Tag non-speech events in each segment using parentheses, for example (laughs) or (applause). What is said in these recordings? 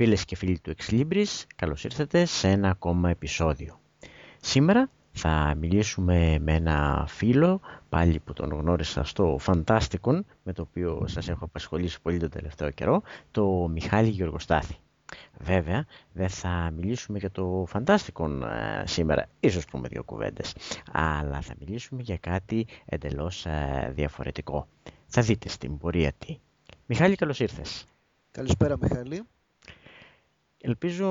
Φίλες και φίλοι του Exlibris, καλώς ήρθατε σε ένα ακόμα επεισόδιο. Σήμερα θα μιλήσουμε με ένα φίλο, πάλι που τον γνώρισα στο Φαντάστικον, με το οποίο σας έχω απασχολήσει πολύ τον τελευταίο καιρό, το Μιχάλη Γεωργοστάθη. Βέβαια, δεν θα μιλήσουμε για το Φαντάστικον ε, σήμερα, ίσως πούμε δύο κουβέντες, αλλά θα μιλήσουμε για κάτι εντελώς ε, διαφορετικό. Θα δείτε στην πορεία τι. Μιχάλη, καλώς ήρθες. Καλησπέρα, Μιχάλη. Ελπίζω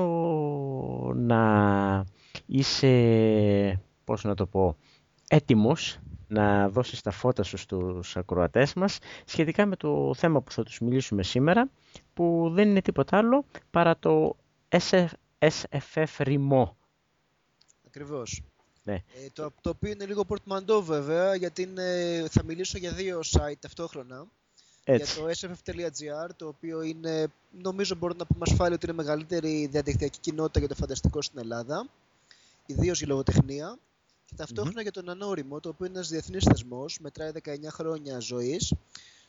να είσαι, πώς να το πω, έτοιμος να δώσεις τα φώτα σου στους ακροατές μας σχετικά με το θέμα που θα τους μιλήσουμε σήμερα που δεν είναι τίποτα άλλο παρά το SF, SFF Rimo. Ακριβώς. Ναι. Ε, το, το οποίο είναι λίγο πορτμαντό βέβαια γιατί είναι, θα μιλήσω για δύο site ταυτόχρονα. Έτσι. Για το sff.gr το οποίο είναι, νομίζω μπορώ να πούμε ασφάλεια ότι είναι μεγαλύτερη διαδικτυακή κοινότητα για το φανταστικό στην Ελλάδα. Ιδίως η λογοτεχνία. Και ταυτοχρονα για τον Ανώριμο, το οποίο είναι ένας διεθνής θεσμός, μετράει 19 χρόνια ζωής,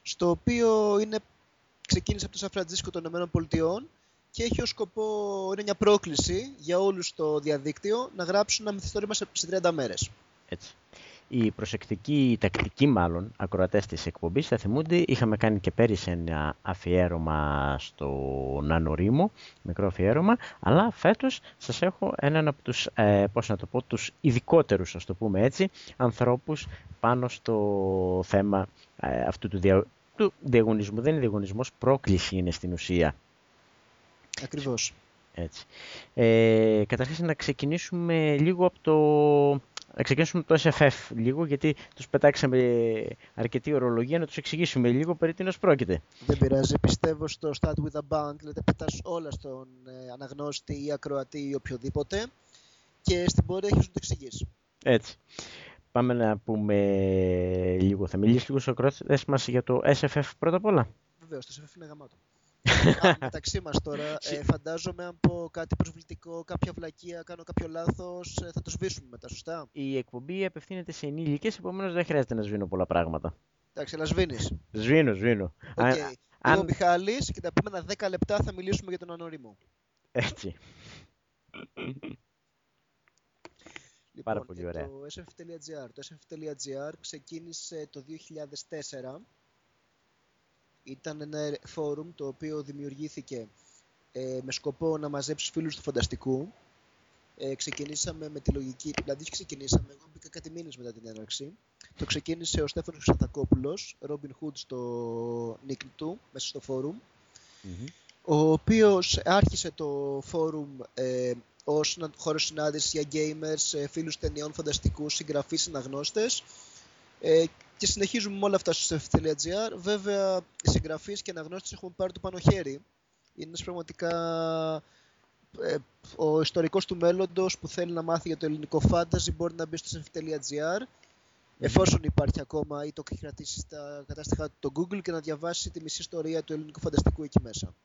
στο οποίο είναι, ξεκίνησε από το Σαν Φραντζίσκο των ΗΠΑ και έχει ως σκοπό, είναι μια πρόκληση για όλους στο διαδίκτυο να γράψουν ένα μυθιστόρημα σε σε 30 μέρες. Έτσι. Οι προσεκτικοί, οι τακτικοί μάλλον, ακροατές της εκπομπής θα θυμούνται, είχαμε κάνει και πέρυσι ένα αφιέρωμα στο Νανορίμο, μικρό αφιέρωμα, αλλά φέτος σας έχω έναν από τους, ε, πώς να το πω, τους ειδικότερους, ας το πούμε έτσι, ανθρώπους πάνω στο θέμα ε, αυτού του, δια, του διαγωνισμού. Δεν είναι διαγωνισμός, πρόκληση είναι στην ουσία. Ακριβώς. Έτσι. Ε, καταρχάς να ξεκινήσουμε λίγο από το... Να ξεκινήσουμε από το SFF λίγο, γιατί τους πετάξαμε αρκετή ορολογία, να τους εξηγήσουμε λίγο περί τίνος πρόκειται. Δεν πειράζει. Πιστεύω στο Start with a Bank, δηλαδή πετάς όλα στον ε, αναγνώστη ή ακροατή ή οποιοδήποτε και στην πορεία έχεις να το εξηγείς. Έτσι. Πάμε να πούμε λίγο, θα μιλήσεις λίγο στους ακροατές μας για το SFF πρώτα απ' όλα. Βεβαίως, το SFF είναι γαμάτο. Α, (laughs) μεταξύ μας τώρα, ε, φαντάζομαι αν πω κάτι προσβλητικό, κάποια βλακεία, κάνω κάποιο λάθος, ε, θα το σβήσουμε μετά, σωστά; Η εκπομπή απευθύνεται σε ενήλικες, επομένως δεν χρειάζεται να σβήνω πολλά πράγματα. Εντάξει, αλλά σβήνεις. Σβήνω, σβήνω. Οκ. Αν- Είμαι αν- ο Μιχάλης και τα επόμενα 10 λεπτά θα μιλήσουμε για το NaNoWriMo. Έτσι. Λοιπόν, Πάρα πολύ ε, ωραία. Το sf.gr. Το sf.gr ξεκίνησε το 2004. Ήταν ένα φόρουμ το οποίο δημιουργήθηκε ε, με σκοπό να μαζέψει φίλους του φανταστικού. Ε, ξεκινήσαμε με τη λογική, δηλαδή όχι ξεκινήσαμε, εγώ μπήκα κάτι μήνες μετά την έναρξη. Το ξεκίνησε ο Στέφανος Χρυσαντακόπουλος, Robin Hood στο νίκη του, μέσα στο φόρουμ Μμμ. ο οποίος άρχισε το φόρουμ ε, ως συνα- χώρος συνάντησης για gamers, ε, φίλους ταινιών, φανταστικούς, συγγραφείς, αναγνώστες ε, και συνεχίζουμε με όλα αυτά στο sf.gr. Βέβαια, οι συγγραφείς και αναγνώστες έχουν πάρει το πάνω χέρι. Είναι ένας πραγματικά ε, ο ιστορικός του μέλλοντος που θέλει να μάθει για το ελληνικό fantasy μπορεί να μπει στο sf.gr εφόσον υπάρχει ακόμα ή το έχει κρατήσει στα κατάστοιχα του το Google και να διαβάσει τη μισή ιστορία του ελληνικού φανταστικού εκεί μέσα.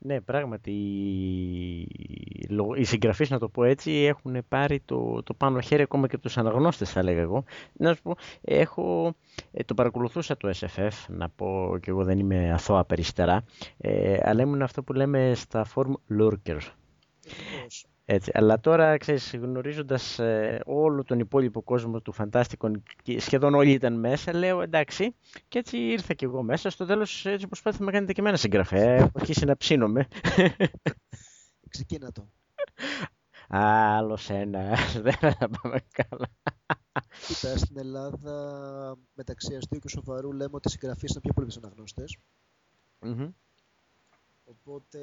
Ναι, πράγματι, οι λο- οι συγγραφείς, να το πω έτσι, έχουν πάρει το, το πάνω χέρι ακόμα και τους αναγνώστες, θα λέγα εγώ. Να σου πω, έχω, ε, το παρακολουθούσα το SFF, να πω και εγώ δεν είμαι αθώα περιστερά, ε, αλλά ήμουν αυτό που λέμε στα forum lurker. Ακριβώς. Έτσι. Αλλά τώρα, ξέρεις, γνωρίζοντας ε, όλο τον υπόλοιπο κόσμο του Φαντάστικον και σχεδόν όλοι ήταν μέσα, λέω εντάξει, και έτσι ήρθα και εγώ μέσα. Στο τέλος έτσι προσπάθησα να κάνετε και εμένα συγγραφέα, έχω αρχίσει να ψήνομαι. (laughs) Ξεκίνα το. Άλλος ένα, (laughs) δεν θα πάμε καλά. Κοίτα, στην Ελλάδα μεταξύ αστείου και σοβαρού λέμε ότι οι συγγραφείς είναι πιο πολύ από τους αναγνώστες. Μμμ. Οπότε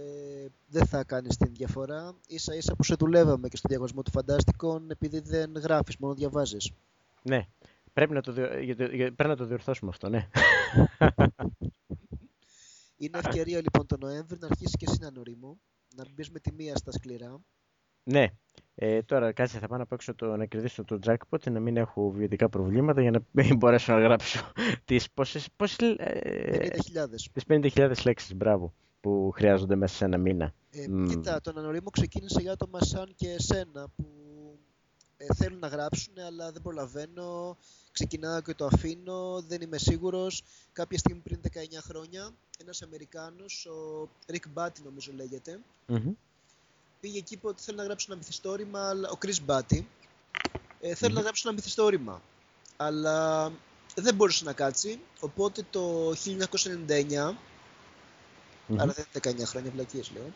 δεν θα κάνεις την διαφορά. Ίσα ίσα που σε δουλεύαμε και στο διαγωνισμό του Φαντάστικον επειδή δεν γράφεις, μόνο διαβάζεις. Ναι, πρέπει να, το, διο- για το- για- πρέπει να το διορθώσουμε αυτό, ναι. (laughs) Είναι ευκαιρία λοιπόν το Νοέμβρη να αρχίσεις και εσύ να νορίμου, να μπεις με τη μία στα σκληρά. Ναι, ε, τώρα κάτσε θα πάω να παίξω το, να κερδίσω το jackpot, να μην έχω βιωτικά προβλήματα για να μην (laughs) μπορέσω να γράψω τις πόσες, πόσες, ε, 50.000. τις 50.000 λέξεις, μπράβο, που χρειάζονται μέσα σε ένα μήνα. Ε, Μμμ. Κοίτα, το ανανορίμο ξεκίνησε για άτομα σαν και εσένα που Ε, θέλουν να γράψουν, αλλά δεν προλαβαίνω. Ξεκινάω και το αφήνω, δεν είμαι σίγουρος. Κάποια στιγμή πριν 19 χρόνια, ένας Αμερικάνος, ο Rick Batty νομίζω λέγεται, Μμμ. πήγε εκεί που ότι θέλει να γράψει ένα μυθιστόρημα, αλλά- ο Chris Batty, ε, θέλει να γράψει ένα μυθιστόρημα, αλλά δεν μπορούσε να κάτσει, οπότε το 1999, Μμμ. άρα δεν είναι 19 χρόνια, βλακίες λέω,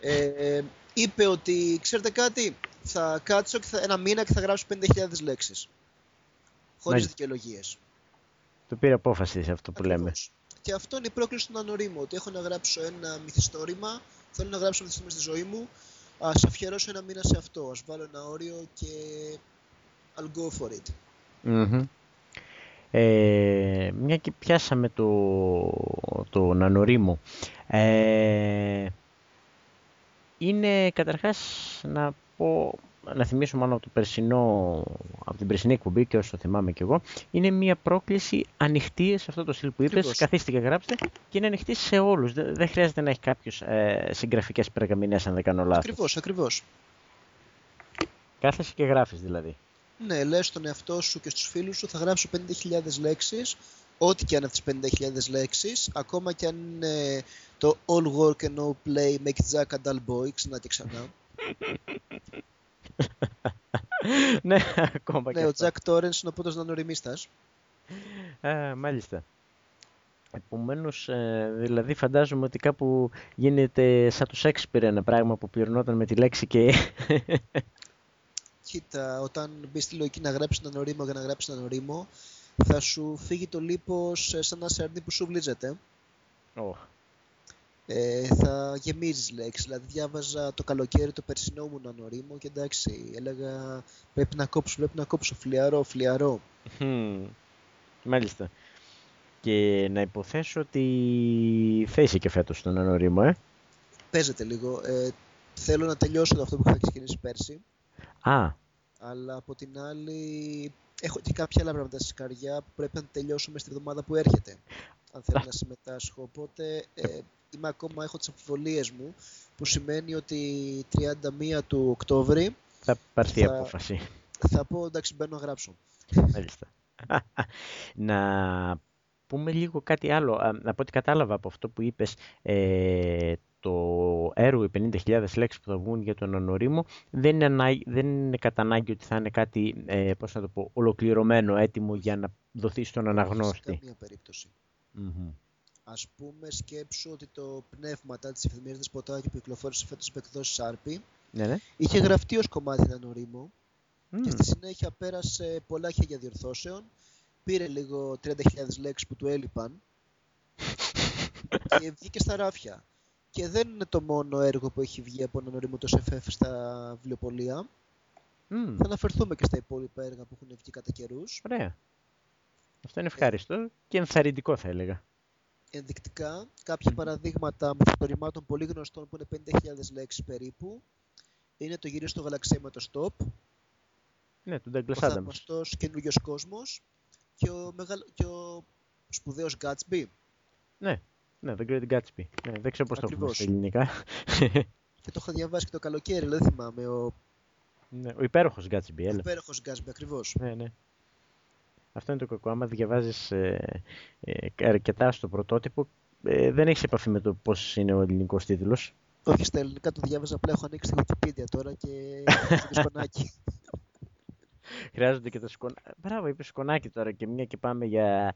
ε, είπε ότι, ξέρετε κάτι, θα κάτσω και θα, ένα μήνα και θα γράψω 50.000 λέξεις. Χωρίς Μάλιστα. δικαιολογίες. Το πήρε απόφαση σε αυτό που λέμε. Ακριβώς. Και αυτό είναι η πρόκληση του ανορίμου, ότι έχω να γράψω ένα μυθιστόρημα, θέλω να γράψω ένα μυθιστόρημα στη ζωή μου, ας αφιερώσω ένα μήνα σε αυτό, ας βάλω ένα όριο και I'll go for it. Μμμ. Ε, μια και πιάσαμε το, το νανορίμο. Ε, είναι καταρχάς να πω, να θυμίσω μάλλον από, το περσινό, από την περσινή εκπομπή και όσο θυμάμαι κι εγώ, είναι μια πρόκληση ανοιχτή σε αυτό το στυλ που είπες, Ακριβώς. καθίστε και γράψτε και είναι ανοιχτή σε όλους. Δεν, δεν χρειάζεται να έχει κάποιος ε, συγγραφικές περγαμηνές αν δεν κάνω λάθος. Ακριβώς, ακριβώς. Κάθεσαι και γράφεις δηλαδή. Ναι, λες στον εαυτό σου και στους φίλους σου θα γράψω 50.000 λέξεις, ό,τι και αν είναι αυτές τις 50.000 λέξεις, ακόμα και αν είναι το all work and no play makes Jack a dull boy, ξανά και ξανά. (laughs) ναι, ακόμα και ναι, ο αυτό. Jack Torrance είναι ο πρώτος νανοριμίστας. Α, μάλιστα. Επομένως, ε, δηλαδή φαντάζομαι ότι κάπου γίνεται σαν το Shakespeare ένα πράγμα που πληρωνόταν με τη λέξη και... Κοίτα, όταν μπεις στη λογική να γράψεις έναν ορίμο για να γράψεις έναν ορίμο, θα σου φύγει το λίπος ε, σαν ένα σαρνί που σου βλύζεται. Ω, Ε, θα γεμίζεις λέξεις. Δηλαδή, διάβαζα το καλοκαίρι το περσινό μου έναν ορίμο και εντάξει, έλεγα πρέπει να κόψω, πρέπει να κόψω, φλιαρό, φλιαρό. χμ, Μάλιστα. Και να υποθέσω ότι θα είσαι και φέτος στον ανορίμο, ε. Παίζεται λίγο. Ε, θέλω να τελειώσω αυτό που είχα ξεκινήσει πέρσι, Α, αλλά από την άλλη έχω και κάποια άλλα πράγματα στη καρδιά που πρέπει να τελειώσω μες στη εβδομάδα που έρχεται. Αν θέλω να συμμετάσχω. Οπότε ε, είμαι ακόμα, έχω τις αμφιβολίες μου, που σημαίνει ότι 31 του Οκτώβρη θα πάρθει η Θα- απόφαση. θα πω εντάξει μπαίνω να γράψω. Μάλιστα. να πούμε λίγο κάτι άλλο. Α, Από ό,τι κατάλαβα από αυτό που είπες, ε, το έργο, οι 50.000 λέξεις που θα βγουν για τον ανορίμο, δεν είναι, ανάγκη, δεν είναι κατά ανάγκη ότι θα είναι κάτι, ε, πώς να το πω, ολοκληρωμένο, έτοιμο για να δοθεί στον Σε αναγνώστη. καμία περίπτωση. Μμμ. Ας πούμε σκέψου ότι το πνεύματα της εφημερίδας Δεσποτάκη που κυκλοφόρησε φέτος με εκδόσεις Σάρπη Ναι, ναι. είχε γραφτεί ως κομμάτι έναν ορίμο Μμ. και στη συνέχεια πέρασε πολλά χέρια διορθώσεων. Πήρε λίγο 30.000 λέξεις που του έλειπαν (laughs) και βγήκε στα ράφια. Και δεν είναι το μόνο έργο που έχει βγει από έναν ορίμο το SFF στα βιβλιοπωλεία. Μμ. Θα αναφερθούμε και στα υπόλοιπα έργα που έχουν βγει κατά καιρούς. Ωραία. Αυτό είναι ευχάριστο και ενθαρρυντικό θα έλεγα. Ενδεικτικά, κάποια παραδείγματα μυθιστορημάτων πολύ γνωστών που είναι 50.000 λέξεις περίπου. Είναι το γύριο στο γαλαξία με το stop, Ναι, του ο Douglas Adams. θαυμαστός καινούριος κόσμος και ο, μεγαλ... και ο σπουδαίος Gatsby. Ναι, ναι, The Great Gatsby. Ναι, δεν ξέρω πώς το έχουμε Ακριβώς. στα ελληνικά. Και το είχα διαβάσει και το καλοκαίρι, δεν θυμάμαι. Ο ναι, ο υπέροχος Gatsby, έλα. υπέροχος Gatsby, ακριβώς. Ναι, ναι. Αυτό είναι το κακό. Άμα διαβάζεις ε, ε, αρκετά στο πρωτότυπο, ε, δεν έχεις επαφή με το πώς είναι ο ελληνικός τίτλος. Όχι στα ελληνικά το διάβαζα, απλά έχω ανοίξει τη Wikipedia τώρα και έχω το σκονάκι. (laughs) Χρειάζονται και τα σκονάκια. Μπράβο, είπε σκονάκι τώρα και μια και πάμε για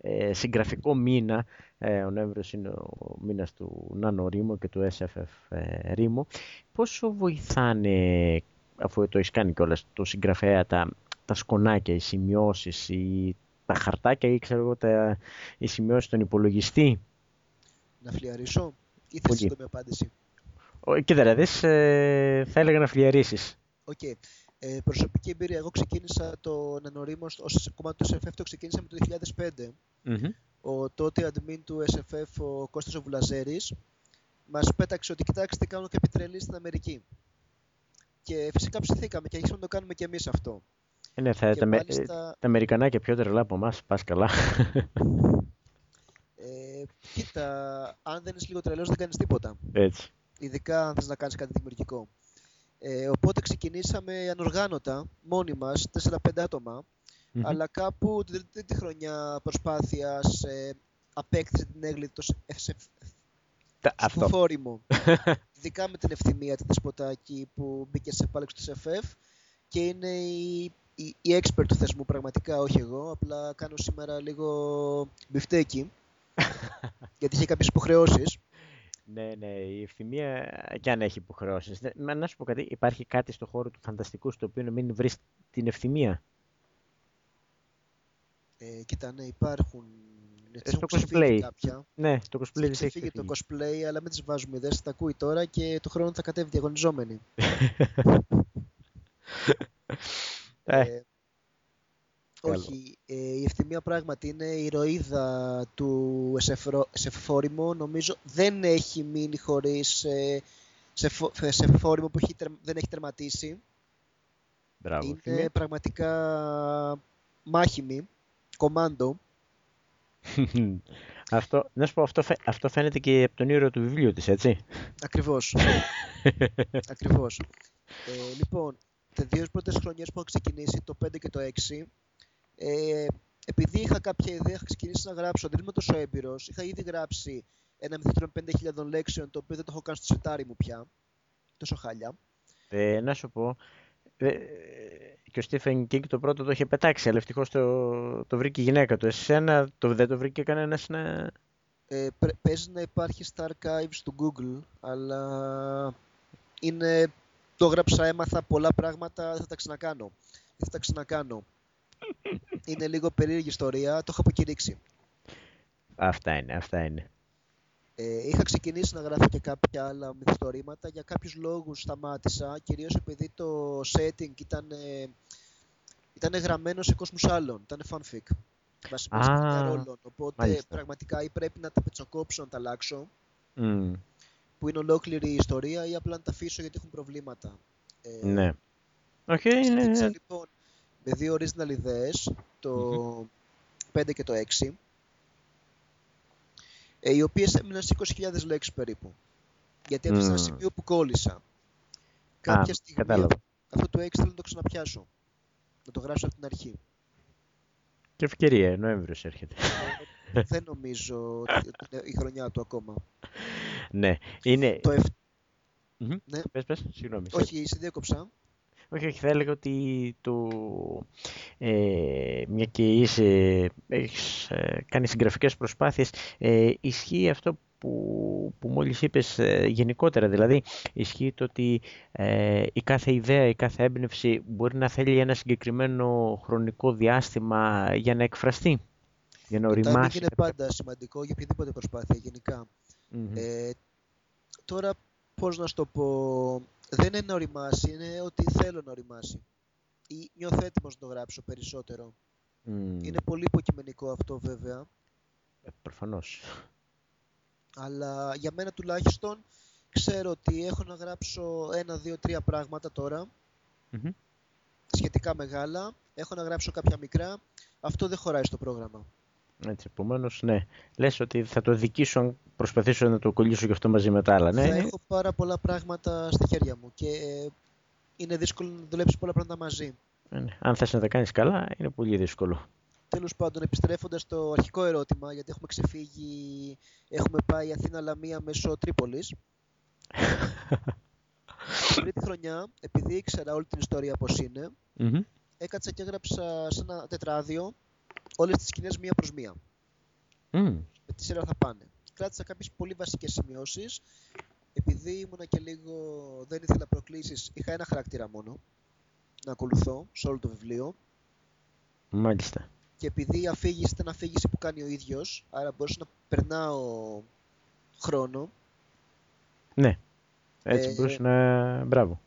ε, συγγραφικό μήνα. Ε, ο Νοέμβριος είναι ο μήνας του Νάνο Ρήμο και του SFF ε, Ρήμο. Πόσο βοηθάνε, αφού το έχεις κάνει κιόλας, το συγγραφέα, τα, τα σκονάκια, οι σημειώσεις, οι, τα χαρτάκια ή ξέρω εγώ, τα, οι σημειώσεις στον υπολογιστή; να φλιαρίσω ή θες Πολύ. σύντομη απάντηση; Ο- Κοίτα να δεις, ε, θα έλεγα να φλιαρίσεις. Οκ. Ε, προσωπική εμπειρία. Εγώ ξεκίνησα το NaNoWriMo ως κομμάτι του SFF, το ξεκίνησα με το 2005. Μμμ. Ο τότε admin του SFF, ο Κώστας ο Βουλαζέρης, μας πέταξε ότι κοιτάξτε κάνουν κάτι τρελοί στην Αμερική. Και φυσικά ψηθήκαμε και αρχίσαμε να το κάνουμε και εμείς αυτό. Ε, ναι, θα, και τα, με- ε, μάλιστα, τα Αμερικανάκια πιο τρελά από εμάς, πας καλά. ε, κοίτα, αν δεν είσαι λίγο τρελός δεν κάνεις τίποτα. Έτσι. Ειδικά αν θες να κάνεις κάτι δημιουργικό. Ε, οπότε ξεκινήσαμε ανοργάνωτα, μόνοι μας, 4-5 άτομα, αλλά κάπου την τρίτη χρονιά προσπάθειας ε, απέκτησε την έγκλητος αυτό. φόρημο. (laughs) Ειδικά με την ευθυμία της Δεσποτάκη που μπήκε σε επάλεξη του SFF και είναι η, η, η expert του θεσμού πραγματικά, όχι εγώ. Απλά κάνω σήμερα λίγο μπιφτέκι (laughs) γιατί είχε κάποιες υποχρεώσεις. Ναι, ναι, η ευθυμία και αν έχει υποχρεώσεις. Να σου πω κάτι, υπάρχει κάτι στο χώρο του φανταστικού στο οποίο να μην βρεις την ευθυμία. Ε, κοίτα, ναι, υπάρχουν ε, στο cosplay. Κάποια. Ναι, στο cosplay δεν έχει φύγει το cosplay, αλλά μην τις βάζουμε ιδέες, τα ακούει τώρα και το χρόνο θα κατέβει διαγωνιζόμενη. (laughs) ε, ε όχι, ε, η ευθυμία πράγματι είναι η ηρωίδα του Σεφφόριμο. Νομίζω δεν έχει μείνει χωρίς ε, Σεφφόριμο που έχει, δεν έχει τερματίσει. Μπράβο, είναι πραγματικά μάχημη, κομάντο. (laughs) αυτό, να σου πω, αυτό, αυτό φαίνεται και από τον ήρωα του βιβλίου της, έτσι. Ακριβώς. (laughs) Ακριβώς. Ε, λοιπόν, τις δύο πρώτες χρονιές που έχω ξεκινήσει, το 5 και το 6, ε, επειδή είχα κάποια ιδέα, είχα ξεκινήσει να γράψω, δεν είμαι τόσο έμπειρος. Είχα ήδη γράψει ένα μυθιστόριο 5.000 λέξεων, το οποίο δεν το έχω κάνει στο σετάρι μου πια. Τόσο χάλια. Ε, να σου πω, ε, και ο Στίφεν Κίνγκ το πρώτο το είχε πετάξει, αλλά ευτυχώς το, το βρήκε η γυναίκα του. Εσένα το, δεν το βρήκε κανένα να. Ε, παίζει να υπάρχει στα archives του Google, αλλά είναι, το έγραψα, έμαθα πολλά πράγματα, δεν θα τα ξανακάνω. Δεν θα τα ξανακάνω. Είναι λίγο περίεργη ιστορία, το έχω αποκηρύξει. Αυτά είναι, αυτά είναι. Ε, είχα ξεκινήσει να γράφω και κάποια άλλα μυθιστορήματα. Για κάποιους λόγους σταμάτησα, κυρίως επειδή το setting ήταν, ήταν γραμμένο σε κόσμους άλλων. Ήταν fanfic. Βασικά ρόλων. Οπότε μάλιστα. πραγματικά ή πρέπει να τα πετσοκόψω, να τα αλλάξω. Mm. Που είναι ολόκληρη η ιστορία ή απλά να τα αφήσω γιατί έχουν προβλήματα. Ε, ναι. Okay, ναι. λοιπόν με δύο original ιδέες, το 5 και το 6 ε, οι οποίες έμειναν σε 20.000 λέξεις περίπου. Γιατί έφτασα mm. ένα σημείο που κόλλησα. Κάποια στιγμή κατάλαβα. αυτό το 6 θέλω να το ξαναπιάσω. Να το γράψω από την αρχή. Και ευκαιρία, Νοέμβριος έρχεται. Ε, δεν νομίζω ότι είναι η χρονιά του ακόμα. Ναι, είναι... Το εφ... mm-hmm. ναι. Πες, πες, συγγνώμη. Όχι, σε διέκοψα. Όχι, όχι, θα έλεγα ότι το, ε, μια και είσαι, έχεις ε, κάνει συγγραφικές προσπάθειες, ε, ισχύει αυτό που, που μόλις είπες ε, γενικότερα, δηλαδή ισχύει το ότι ε, η κάθε ιδέα, η κάθε έμπνευση μπορεί να θέλει ένα συγκεκριμένο χρονικό διάστημα για να εκφραστεί, για να οριμάσει. είναι πάντα σημαντικό για οποιαδήποτε προσπάθεια Ε, τώρα, πώς να σου το πω, δεν είναι να οριμάσει, είναι ότι θέλω να οριμάσει. Ή νιώθω έτοιμος να το γράψω περισσότερο. Είναι πολύ υποκειμενικό αυτό βέβαια. Ε, προφανώς. Αλλά για μένα τουλάχιστον ξέρω ότι έχω να γράψω ένα, δύο, τρία πράγματα Σχετικά μεγάλα. Έχω να γράψω κάποια μικρά. Αυτό δεν χωράει στο πρόγραμμα. Έτσι, επομένως, ναι. Λες ότι θα το δικήσω αν προσπαθήσω να το κολλήσω και αυτό μαζί με τα άλλα. Ναι. Θα έχω πάρα πολλά πράγματα στα χέρια μου και είναι δύσκολο να δουλέψεις πολλά πράγματα μαζί. Ε, ναι. Αν θες να τα κάνεις καλά, είναι πολύ δύσκολο. Τέλος πάντων, επιστρέφοντας στο αρχικό ερώτημα, γιατί έχουμε ξεφύγει, έχουμε πάει Αθήνα-Λαμία μέσω Τρίπολης. Την τρίτη χρονιά, επειδή ήξερα όλη την ιστορία πώς είναι, mm-hmm. έκατσα και έγραψα σε ένα τετράδιο όλες τις σκηνές μία προς μία. Mm. Με τι σειρά θα πάνε. Κράτησα κάποιες πολύ βασικές σημειώσεις. Επειδή ήμουνα και λίγο, δεν ήθελα προκλήσεις, είχα ένα χαρακτήρα μόνο να ακολουθώ σε όλο το βιβλίο. Μάλιστα. Και επειδή η αφήγηση ήταν αφήγηση που κάνει ο ίδιος, άρα μπορούσα να περνάω χρόνο. Ναι. Έτσι ε, μπορούσε να... Μπράβο.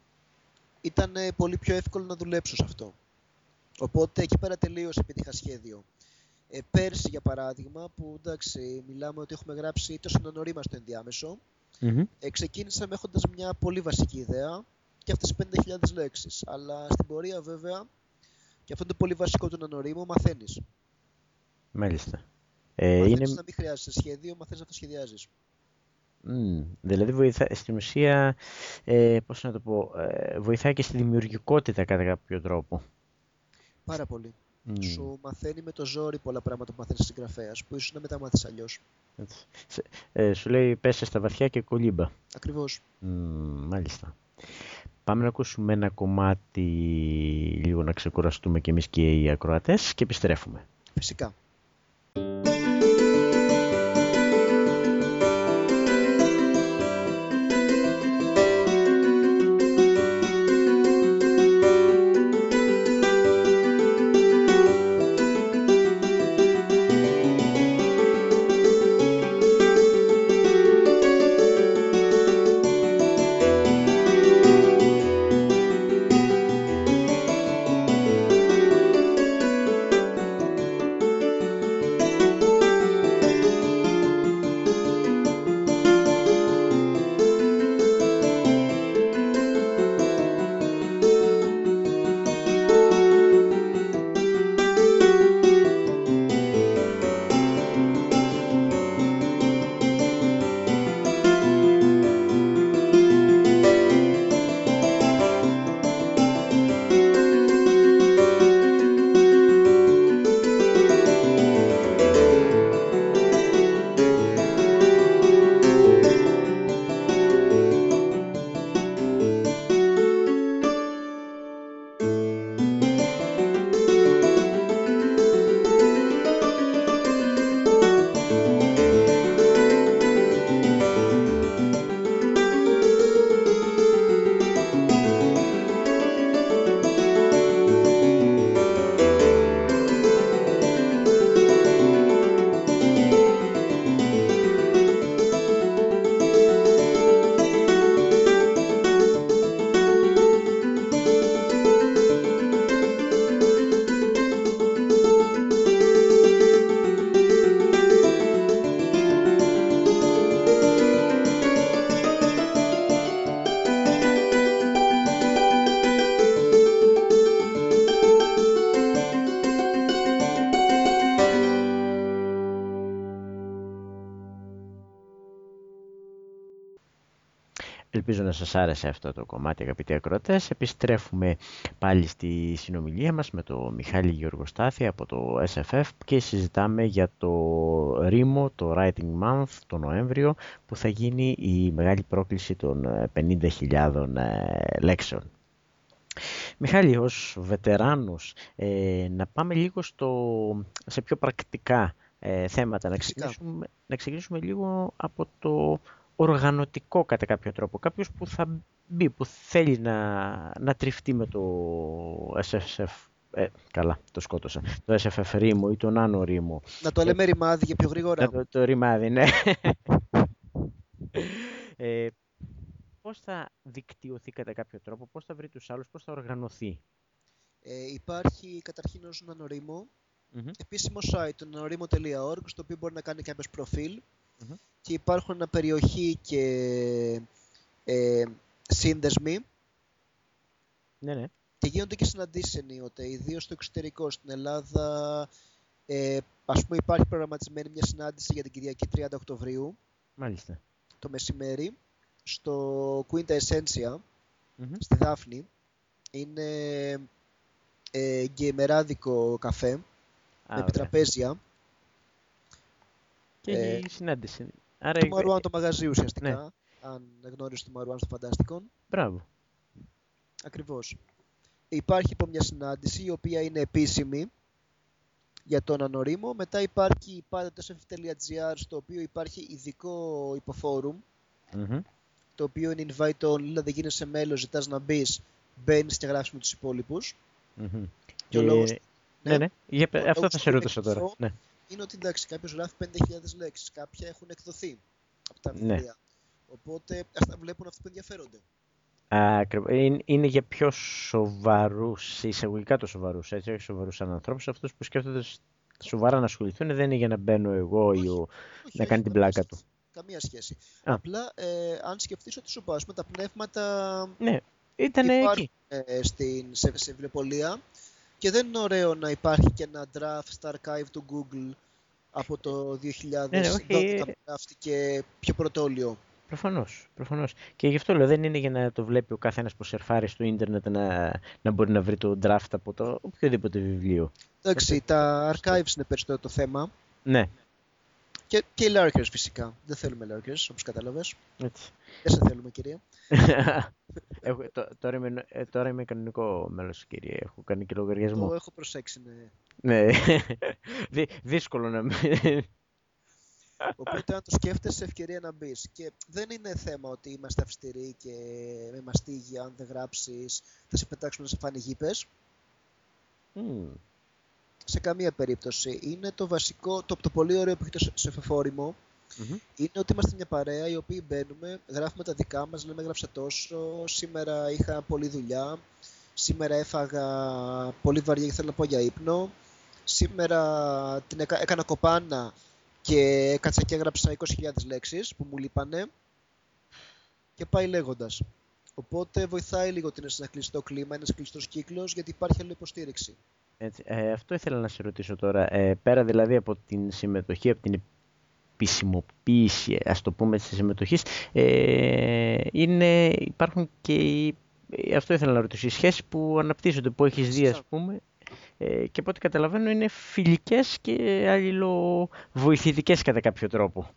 Ήταν πολύ πιο εύκολο να δουλέψω σε αυτό. Οπότε εκεί πέρα τελείωσε επειδή είχα σχέδιο. Ε, πέρσι, για παράδειγμα, που εντάξει, μιλάμε ότι έχουμε γράψει το συνονορήμα στο ενδιάμεσο, mm-hmm. ε, ξεκίνησαμε έχοντας μια πολύ βασική ιδέα και αυτές τι 5.000 λέξεις. Αλλά στην πορεία, βέβαια, και αυτό είναι το πολύ βασικό του νανορήμου, μαθαίνεις. Μάλιστα. Ε, μαθαίνεις είναι... να μην χρειάζεσαι σχέδιο, μαθαίνεις να το σχεδιάζεις. Mm, δηλαδή βοηθά, στην ουσία, ε, πώς να το πω, ε, βοηθάει και στη δημιουργικότητα κατά κάποιο τρόπο. Πάρα πολύ. Mm. Σου μαθαίνει με το ζόρι πολλά πράγματα που μαθαίνεις συγγραφέα, που ίσως να μετά μάθεις αλλιώς. Ε, σου λέει πέσε στα βαθιά και κολύμπα. Ακριβώς. Mm, μάλιστα. Πάμε να ακούσουμε ένα κομμάτι λίγο να ξεκουραστούμε και εμείς και οι ακροατές και επιστρέφουμε. Φυσικά. Σας άρεσε αυτό το κομμάτι αγαπητοί ακροτές. Επιστρέφουμε πάλι στη συνομιλία μας με το Μιχάλη Γεωργοστάθη από το SFF και συζητάμε για το ρήμο, το Writing Month, το Νοέμβριο που θα γίνει η μεγάλη πρόκληση των 50.000 ε, λέξεων. Μιχάλη, ως βετεράνος, ε, να πάμε λίγο στο, σε πιο πρακτικά ε, θέματα. Να ξεκινήσουμε, να ξεκινήσουμε λίγο από το οργανωτικό κατά κάποιο τρόπο. Κάποιος που θα μπει, που θέλει να, να τριφτεί με το SFF. Ε, καλά, το σκότωσα. Το SFF ρήμο ή τον άνω ρήμο. Να το λέμε ρημάδι για πιο γρήγορα. Το, το ρημάδι, ναι. ε, πώς θα δικτυωθεί κατά κάποιο τρόπο, πώς θα βρει τους άλλους, πώς θα οργανωθεί; Ε, υπάρχει καταρχήν ως νανορήμο, mm-hmm. επίσημο site, το nanorimo.org, στο οποίο μπορεί να κάνει κάποιος προφίλ και υπάρχουν περιοχή και ε, σύνδεσμοι ναι, ναι. και γίνονται και συναντήσεις ενίοτε, ιδίως στο εξωτερικό. Στην Ελλάδα, ε, ας πούμε, υπάρχει προγραμματισμένη μια συνάντηση για την Κυριακή 30 Οκτωβρίου. Μάλιστα. Το μεσημέρι, στο Quinta Essentia, στη Δάφνη. Είναι ε, γκαιμεράδικο καφέ, Α, με επιτραπέζια. Και ε, η συνάντηση. Άρα το Μαρουάν το μαγαζί ουσιαστικά. Ναι. Αν γνώρισε το Μαρουάν στο Φαντάστικον. Μπράβο. Ακριβώς. Υπάρχει λοιπόν μια συνάντηση η οποία είναι επίσημη για τον ανορίμο. Μετά υπάρχει πάντα το sf.gr στο οποίο υπάρχει ειδικό υποφόρουμ mm-hmm. το οποίο είναι invite only, δηλαδή γίνεσαι μέλος, ζητάς να μπεις, μπαίνεις και γράφεις με τους υπόλοιπους. Mm-hmm. Και, ο λόγος... Ναι, ναι, ναι. αυτό θα σε ρωτήσω τώρα. Ναι είναι ότι εντάξει, κάποιος γράφει 5.000 λέξεις, κάποια έχουν εκδοθεί από τα ναι. βιβλία. Ναι. Οπότε αυτά βλέπουν αυτοί που ενδιαφέρονται. Ακριβώς. Είναι, για πιο σοβαρούς, εισαγωγικά το σοβαρούς, έτσι, όχι σοβαρούς ανθρώπου, αυτού που σκέφτονται σοβαρά να ασχοληθούν, δεν είναι για να μπαίνω εγώ ή ο... να κάνει την πλάκα του. Καμία σχέση. Α. Απλά, ε, αν σκεφτείς ότι σου πω, τα πνεύματα. Ναι, ήταν εκεί. Ε, στην, σε, σε βιβλιοπολία και δεν είναι ωραίο να υπάρχει και ένα draft στα archive του Google από το 2012 ναι, ναι, όχι... και πιο πρωτόλιο. Προφανώς, προφανώς. Και γι' αυτό λέω δεν είναι για να το βλέπει ο καθένας που σερφάρει στο ίντερνετ να, να μπορεί να βρει το draft από το οποιοδήποτε βιβλίο. Εντάξει, τα archives είναι περισσότερο το θέμα. Ναι. Και, και οι lurkers φυσικά. Δεν θέλουμε lurkers, όπως κατάλαβες. Έτσι. Δεν σε θέλουμε, κυρία. (laughs) έχω, τω- τώρα, είμαι, ε, τώρα είμαι κανονικό μέλος, κύριε. Έχω κάνει και λογαριασμό. Το έχω προσέξει, ναι. Ναι. (laughs) Δυ- δύσκολο να μην... (laughs) Οπότε αν το σκέφτεσαι, ευκαιρία να μπεις. Και δεν είναι θέμα ότι είμαστε αυστηροί και με μαστίγια, αν δεν γράψεις, θα σε πετάξουμε σε φάνη γήπες. Μμμ. Σε καμία περίπτωση. Είναι το βασικό, το, το πολύ ωραίο που έχεις το σεφεφόριμο, Μμμ. είναι ότι είμαστε μια παρέα οι οποίοι μπαίνουμε, γράφουμε τα δικά μας, λέμε έγραψα τόσο, σήμερα είχα πολλή δουλειά, σήμερα έφαγα πολύ βαριά και θέλω να πω για ύπνο, σήμερα την έκα- έκανα κοπάνα και έκατσα και έγραψα 20.000 λέξεις που μου λείπανε και πάει λέγοντας. Οπότε βοηθάει λίγο ότι είναι σε ένα κλειστό κλίμα, ένας κλειστός κύκλος, γιατί υπάρχει άλλη υποστήριξη. Έτσι, ε, αυτό ήθελα να σε ρωτήσω τώρα. Ε, πέρα δηλαδή από την συμμετοχή, από την επισημοποίηση, ας το πούμε, της συμμετοχής, ε, είναι, υπάρχουν και οι, ε, αυτό ήθελα να ρωτήσω, οι σχέσεις που αναπτύσσονται, που έχεις δει, ας Σωστά. πούμε, ε, και από ό,τι καταλαβαίνω είναι φιλικές και αλληλοβοηθητικές κατά κάποιο τρόπο.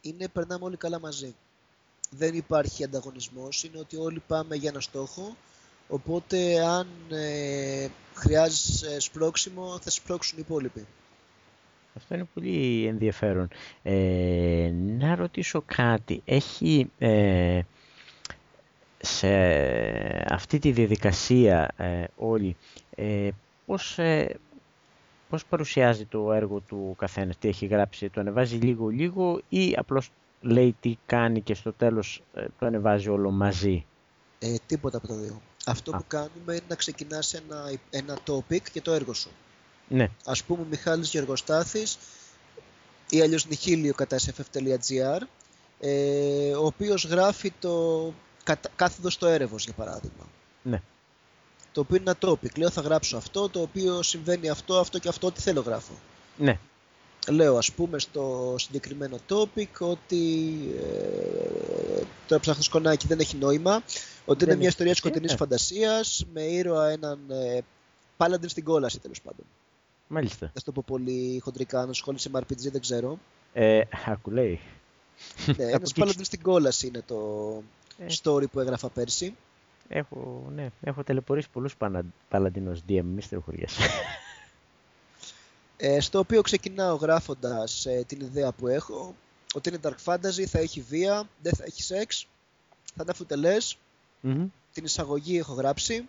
Είναι περνάμε όλοι καλά μαζί. Δεν υπάρχει ανταγωνισμός, είναι ότι όλοι πάμε για ένα στόχο, οπότε αν ε, χρειάζεσαι σπρώξιμο θα σπρώξουν οι υπόλοιποι. Αυτό είναι πολύ ενδιαφέρον. Ε, να ρωτήσω κάτι. Έχει ε, σε αυτή τη διαδικασία ε, όλη ε, πώς, ε, πώς παρουσιάζει το έργο του καθένας, τι έχει γράψει, το ανεβάζει λίγο-λίγο ή απλώς λέει τι κάνει και στο τέλος ε, το ανεβάζει όλο μαζί; Ε, τίποτα από τα δύο. Αυτό Α. που κάνουμε είναι να ξεκινάς ένα, ένα topic και το έργο σου. Ναι, Ας πούμε ο Μιχάλης Γεργοστάθης ή αλλιώς νιχίλιο κατά sff.gr ες, ο οποίος γράφει το κατα- κάθοδο στο έρευος για παράδειγμα. ναι. Το οποίο είναι ένα topic. Λέω θα γράψω αυτό, το οποίο συμβαίνει αυτό, αυτό και αυτό, ό,τι θέλω γράφω. Ναι, Λέω ας πούμε στο συγκεκριμένο topic ότι ε, το ψάχνω σκονάκι δεν έχει νόημα, ότι Δεν είναι μια έχει ιστορία σημασία, σκοτεινής ναι. φαντασίας με ήρωα έναν ε, Paladin στην κόλαση τέλος πάντων. Μάλιστα. Θα το πω πολύ χοντρικά, αν ασχολείσαι με RPG δεν ξέρω. Ε, άκου λέει. ναι, (laughs) Από ένας εκεί Paladin στην κόλαση είναι το Ε. story που έγραφα πέρσι. Έχω, ναι, έχω ταλαιπωρήσει πολλούς πανα- Παλαντινός DM, μη στενοχωριέσαι. Ε, στο οποίο ξεκινάω γράφοντας ε, την ιδέα που έχω, ότι είναι dark fantasy, θα έχει βία, δεν θα έχει σεξ, θα είναι αφουτελές, Μμμ, την εισαγωγή έχω γράψει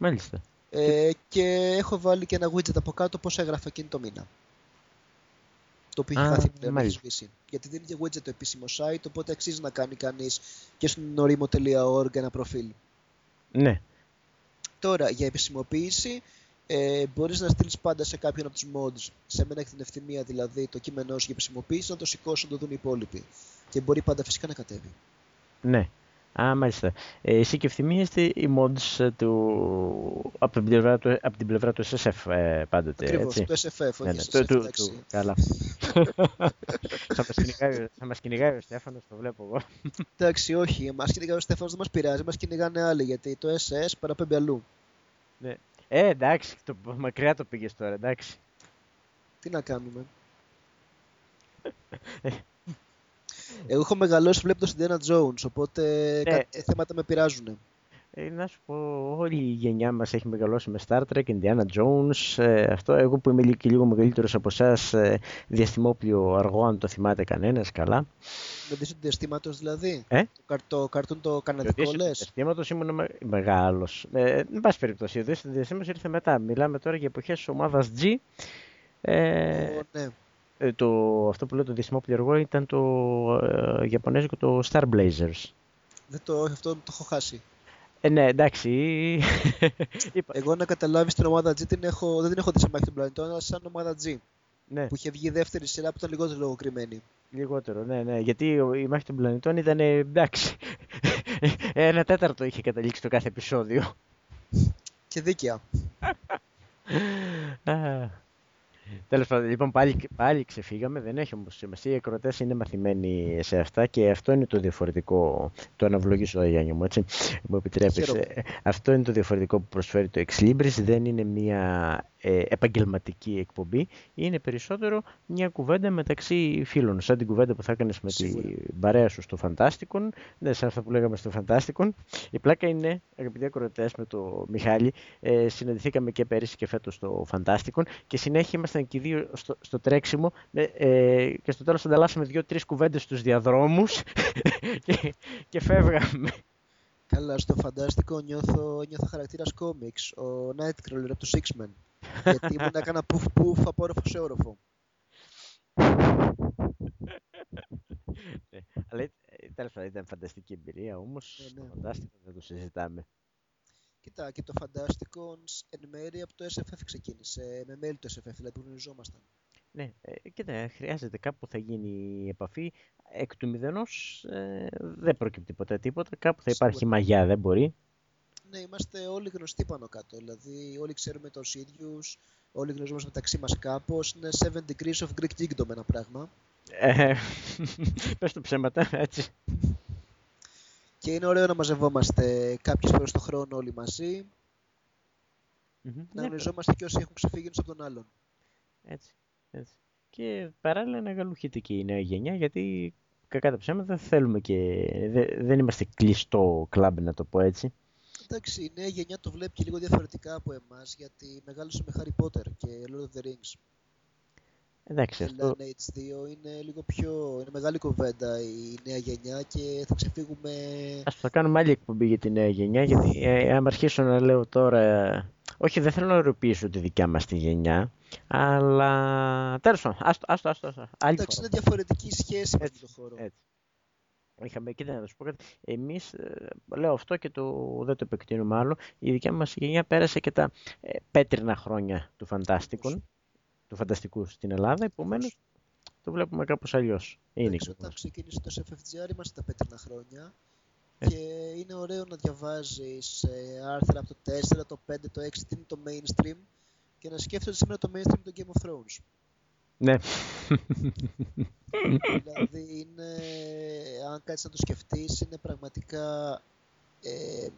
Μάλιστα. Ε, και έχω βάλει και ένα widget από κάτω πώς έγραφα εκείνη το μήνα. Το οποίο έχει Α, χάθει πλέον, έχει μάλιστα. σβήσει. Γιατί δίνει και widget το επίσημο site, οπότε αξίζει να κάνει κανείς και στο norimo.org ένα προφίλ. Ναι, Τώρα, για επισημοποίηση, ε, μπορείς να στείλεις πάντα σε κάποιον από τους mods, σε μένα έχει την ευθυμία δηλαδή το κείμενό σου για επισημοποίηση, να το σηκώσουν, να το δουν οι υπόλοιποι. Και μπορεί πάντα φυσικά να κατέβει. ναι. Α, μάλιστα. Ε, εσύ και ευθυμία είστε οι mods ε, του... από, την πλευρά του... από την πλευρά του SSF ε, πάντοτε, Ακριβώς, έτσι; το SFF, όχι Ναι, ναι, SSF, του- του- εντάξει. του- Καλά. (laughs) θα, μας κυνηγάει, θα μας κυνηγάει ο Στέφανος, το βλέπω εγώ. Εντάξει, όχι, μας κυνηγάει ο Στέφανος, δεν μας πειράζει, μας κυνηγάνε άλλοι, γιατί το SS παραπέμπει αλλού. Ναι. Ε, εντάξει, το, μακριά το πήγες τώρα, εντάξει. Τι να κάνουμε. (laughs) Ε. Εγώ έχω μεγαλώσει βλέποντας την Indiana Jones, οπότε Ναι, κάποια ε. θέματα με πειράζουν. Ε, να σου πω, όλη η γενιά μας έχει μεγαλώσει με Star Trek, Indiana Jones, ε, αυτό εγώ που είμαι και λίγο μεγαλύτερος από εσάς, ε, διαστημόπλιο αργό, αν το θυμάται κανένας, καλά. Με δεις του διαστήματος δηλαδή; Ε; Το, καρ, το καρτούν το καναδικό Διαστήμα- λες; Διαστήματος ήμουν με, μεγάλος. Ε, εν πάση περιπτώσει, ο διαστήμα- διαστήματος ήρθε μετά. Μιλάμε τώρα για εποχές της ομάδας G. Ε, Ω, ναι. Ε, το, αυτό που λέω το διαστημόπλιο αργό ήταν το ε, Ιαπωνέζικο, το Star Blazers. Δεν το, αυτό το έχω χάσει. Ε, ναι, εντάξει. (laughs) Είπα, Εγώ να καταλάβεις την ομάδα G την έχω, δεν την έχω δει σε μάχη των πλανητών, αλλά σαν ομάδα G. ναι. Που είχε βγει η δεύτερη σειρά που ήταν λιγότερο λογοκριμένη. Λιγότερο, ναι, ναι. Γιατί ο- η μάχη των πλανητών ήταν ε, εντάξει. (laughs) Ένα τέταρτο είχε καταλήξει το κάθε επεισόδιο. Και δίκαια. (laughs) Α, Τέλος πάντων, λοιπόν, πάλι, πάλι ξεφύγαμε. Δεν έχει όμως σημασία. Οι ακροτέ είναι μαθημένοι σε αυτά και αυτό είναι το διαφορετικό. Το αναβλογήσω, Γιάννη μου, έτσι. Μου επιτρέπεις. Αυτό είναι το διαφορετικό που προσφέρει το Ex Libris. Δεν είναι μια ε, επαγγελματική εκπομπή. Είναι περισσότερο μια κουβέντα μεταξύ φίλων. Σαν την κουβέντα που θα έκανες με την παρέα σου στο Φαντάστικον. Ναι, σαν αυτά που λέγαμε στο Φαντάστικον. Η πλάκα είναι, αγαπητοί ακροτέ, με το Μιχάλη. Ε, συναντηθήκαμε και πέρυσι και φέτος στο Φαντάστικον και συνέχεια ήμασταν και οι δύο στο, στο τρέξιμο ε, και στο τέλος ανταλλάσσαμε δύο-τρεις κουβέντες στους διαδρόμους (laughs) (laughs) και, και φεύγαμε. Καλά, στο φαντάστικο νιώθω, νιώθω χαρακτήρας κόμιξ, ο Nightcrawler από τους X-Men. (laughs) γιατί ήμουν έκανα πουφ πουφ από όροφο σε όροφο. ναι, αλλά τέλος πάντων ήταν φανταστική εμπειρία, όμως ναι, ναι. φαντάστικο δεν το συζητάμε. Κοίτα, και το φαντάστικο εν μέρει από το SFF ξεκίνησε, με μέλη του SFF, δηλαδή που γνωριζόμασταν. Ναι, ε, κοίτα, χρειάζεται κάπου θα γίνει η επαφή. Εκ του μηδενός ε, δεν προκύπτει ποτέ τίποτα. Κάπου θα υπάρχει μαγιά, δεν μπορεί. Ναι, είμαστε όλοι γνωστοί πάνω κάτω. Δηλαδή, όλοι ξέρουμε τους ίδιους, όλοι γνωριζόμαστε μεταξύ μας κάπως. Είναι 7 degrees of Greek kingdom ένα πράγμα. Ε, (laughs) πες το ψέματα, έτσι. Και είναι ωραίο να μαζευόμαστε κάποιες φορές το χρόνο όλοι μαζί. Mm-hmm. Να ναι, γνωριζόμαστε και όσοι έχουν ξεφύγει από τον άλλον. Έτσι, έτσι. Και παράλληλα να γαλουχείται και η νέα γενιά, γιατί κακά τα ψέματα δεν θέλουμε και δεν είμαστε κλειστό κλαμπ να το πω έτσι. Εντάξει, η νέα γενιά το βλέπει και λίγο διαφορετικά από εμάς, γιατί μεγάλωσε με Harry Potter και Lord of the Rings. Εντάξει, αυτό... H2 είναι λίγο πιο... είναι μεγάλη κοβέντα η νέα γενιά και θα ξεφύγουμε... Ας θα κάνουμε άλλη εκπομπή για τη νέα γενιά, γιατί ε, αν αρχίσω να λέω τώρα... Όχι, δεν θέλω να οροποιήσω τη δικιά μας τη γενιά, αλλά τέλος πάντων, άστο, άστο, άστο. Εντάξει, είναι διαφορετική σχέση με τον χώρο. Έτσι. Είχαμε, κοίτα να σου πω κάτι. Εμείς, ε, λέω αυτό και το, δεν το επεκτείνουμε άλλο. Η δικιά μας γενιά πέρασε και τα ε, πέτρινα χρόνια του Φαντάστικον του φανταστικού στην Ελλάδα. Επομένως, το βλέπουμε κάπως αλλιώς. Είναι Όταν ξεκίνησε το SFFGR, είμαστε τα πέτρινα χρόνια. Ε. Και είναι ωραίο να διαβάζεις ε, άρθρα από το 4, το 5, το 6, τι είναι το mainstream και να σκέφτονται σήμερα το mainstream το Game of Thrones. Ναι. δηλαδή, είναι, αν κάτσεις να το σκεφτείς, είναι πραγματικά... Ε,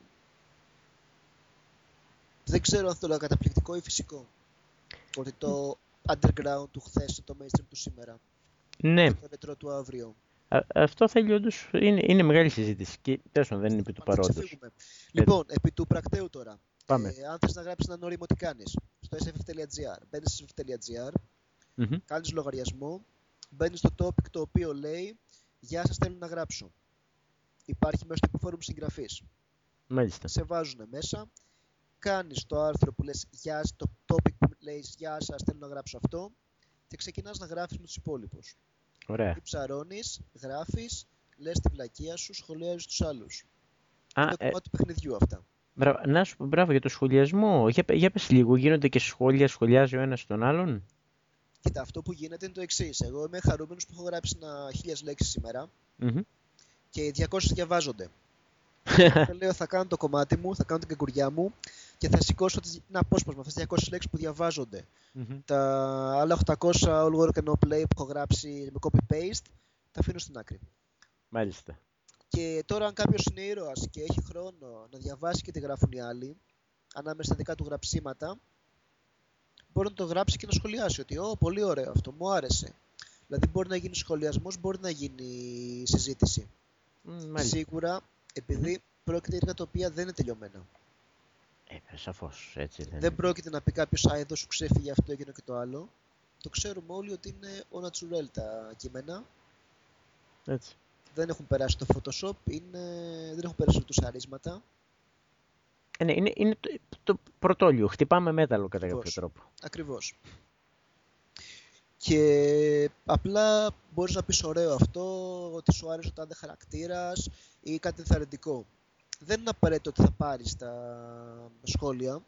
δεν ξέρω αν το λέω καταπληκτικό ή φυσικό. Ότι το underground του χθες το mainstream του σήμερα. Ναι. το ρετρό του αύριο. αυτό θέλει όντως. Είναι, είναι μεγάλη συζήτηση. Και τέλος δεν είναι επί του παρόντος. Λοιπόν, επί του πρακτέου τώρα. Πάμε. Ε, αν θες να γράψεις ένα νόριμο, τι κάνεις; Στο sff.gr. Μπαίνεις στο sff.gr, mm-hmm. κάνεις λογαριασμό, μπαίνεις στο topic το οποίο λέει Γεια σας, θέλω να γράψω. Υπάρχει μέσα στο forum συγγραφής. Μάλιστα. Σε βάζουν μέσα, κάνεις το άρθρο που λες Γεια το topic που λέει Γεια σας, θέλω να γράψω αυτό και ξεκινάς να γράφεις με τους υπόλοιπους. Ωραία. Ψαρώνεις, γράφεις, λες τη βλακεία σου, σχολιάζεις τους άλλους. Είναι το ε... κομμάτι του παιχνιδιού αυτά. Μπράβο, να σου πω μπράβο για το σχολιασμό. Για, για πες λίγο, γίνονται και σχόλια, σχολιάζει ο ένας τον άλλον; Κοίτα, αυτό που γίνεται είναι το εξής. Εγώ είμαι χαρούμενος που έχω γράψει ένα χίλιες λέξεις σήμερα mm-hmm. και οι 200 διαβάζονται. (laughs) λέω θα κάνω το κομμάτι μου, θα κάνω την κακουριά μου και θα σηκώσω ένα απόσπασμα αυτές τις 200 λέξεις που διαβάζονται. Mm-hmm. Τα άλλα 800 all work and no play που έχω γράψει με copy-paste τα αφήνω στην άκρη. Μάλιστα. Και τώρα, αν κάποιος είναι ήρωας και έχει χρόνο να διαβάσει και τι γράφουν οι άλλοι, ανάμεσα στα δικά του γραψίματα, μπορεί να το γράψει και να σχολιάσει ότι Ω, πολύ ωραίο αυτό, μου άρεσε. Δηλαδή, μπορεί να γίνει σχολιασμός, μπορεί να γίνει συζήτηση. Mm, Σίγουρα, επειδή πρόκειται για τα οποία δεν είναι τελειωμένα. Ε, σαφώς, έτσι δεν, δεν πρόκειται να πει κάποιος Α, εδώ σου ξέφυγε αυτό, έγινε και το άλλο. Το ξέρουμε όλοι ότι είναι ο Naturel τα κείμενα. Έτσι. Δεν έχουν περάσει το Photoshop, είναι... δεν έχουν περάσει το αρίσματα. Ε, ναι, είναι, είναι το, το πρωτόλιο. Χτυπάμε μέταλλο κατά κάποιο τρόπο. Ακριβώς. Και απλά μπορείς να πεις ωραίο αυτό, ότι σου άρεσε ο τάδε χαρακτήρας ή κάτι ενθαρρυντικό δεν είναι απαραίτητο ότι θα πάρεις τα σχόλια.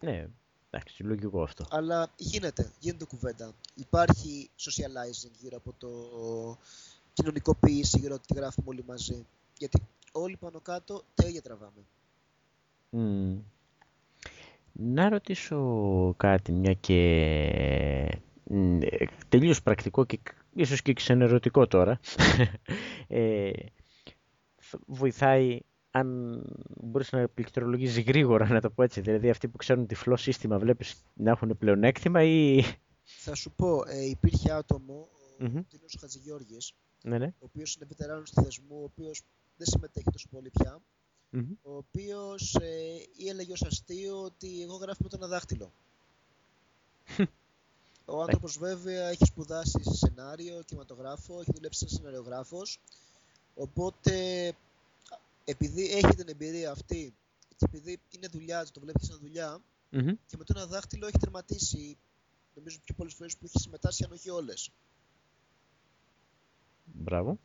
Ναι, εντάξει, λογικό αυτό. Αλλά γίνεται, γίνεται κουβέντα. Υπάρχει socializing γύρω από το κοινωνικοποίηση, γύρω από τη γράφουμε όλοι μαζί. Γιατί όλοι πάνω κάτω τέλεια τραβάμε. Mm. Να ρωτήσω κάτι, μια και τελείως πρακτικό και ίσως και ξενερωτικό τώρα. (laughs) ε, βοηθάει αν μπορείς να πληκτρολογήσεις γρήγορα, να το πω έτσι. Δηλαδή αυτοί που ξέρουν τυφλό σύστημα βλέπεις να έχουν πλεονέκτημα ή... Θα σου πω, ε, υπήρχε άτομο, ο mm-hmm. Τίνος Χατζηγιώργης, ναι, ναι. ο οποίος είναι βετεράνος του θεσμού, ο οποίος δεν συμμετέχει τόσο πολύ πια, mm-hmm. ο οποίος ε, έλεγε ως αστείο ότι εγώ γράφω με το ένα δάχτυλο. Ο άνθρωπος βέβαια έχει σπουδάσει σε σενάριο, κινηματογράφο, έχει δουλέψει σαν σεναριογράφος. Οπότε, επειδή έχει την εμπειρία αυτή και επειδή είναι δουλειά του, το βλέπει σαν δουλειά, mm-hmm. και με το ένα δάχτυλο έχει τερματίσει, νομίζω πιο πολλές φορές που έχει συμμετάσχει, αν όχι όλες. Μπράβο.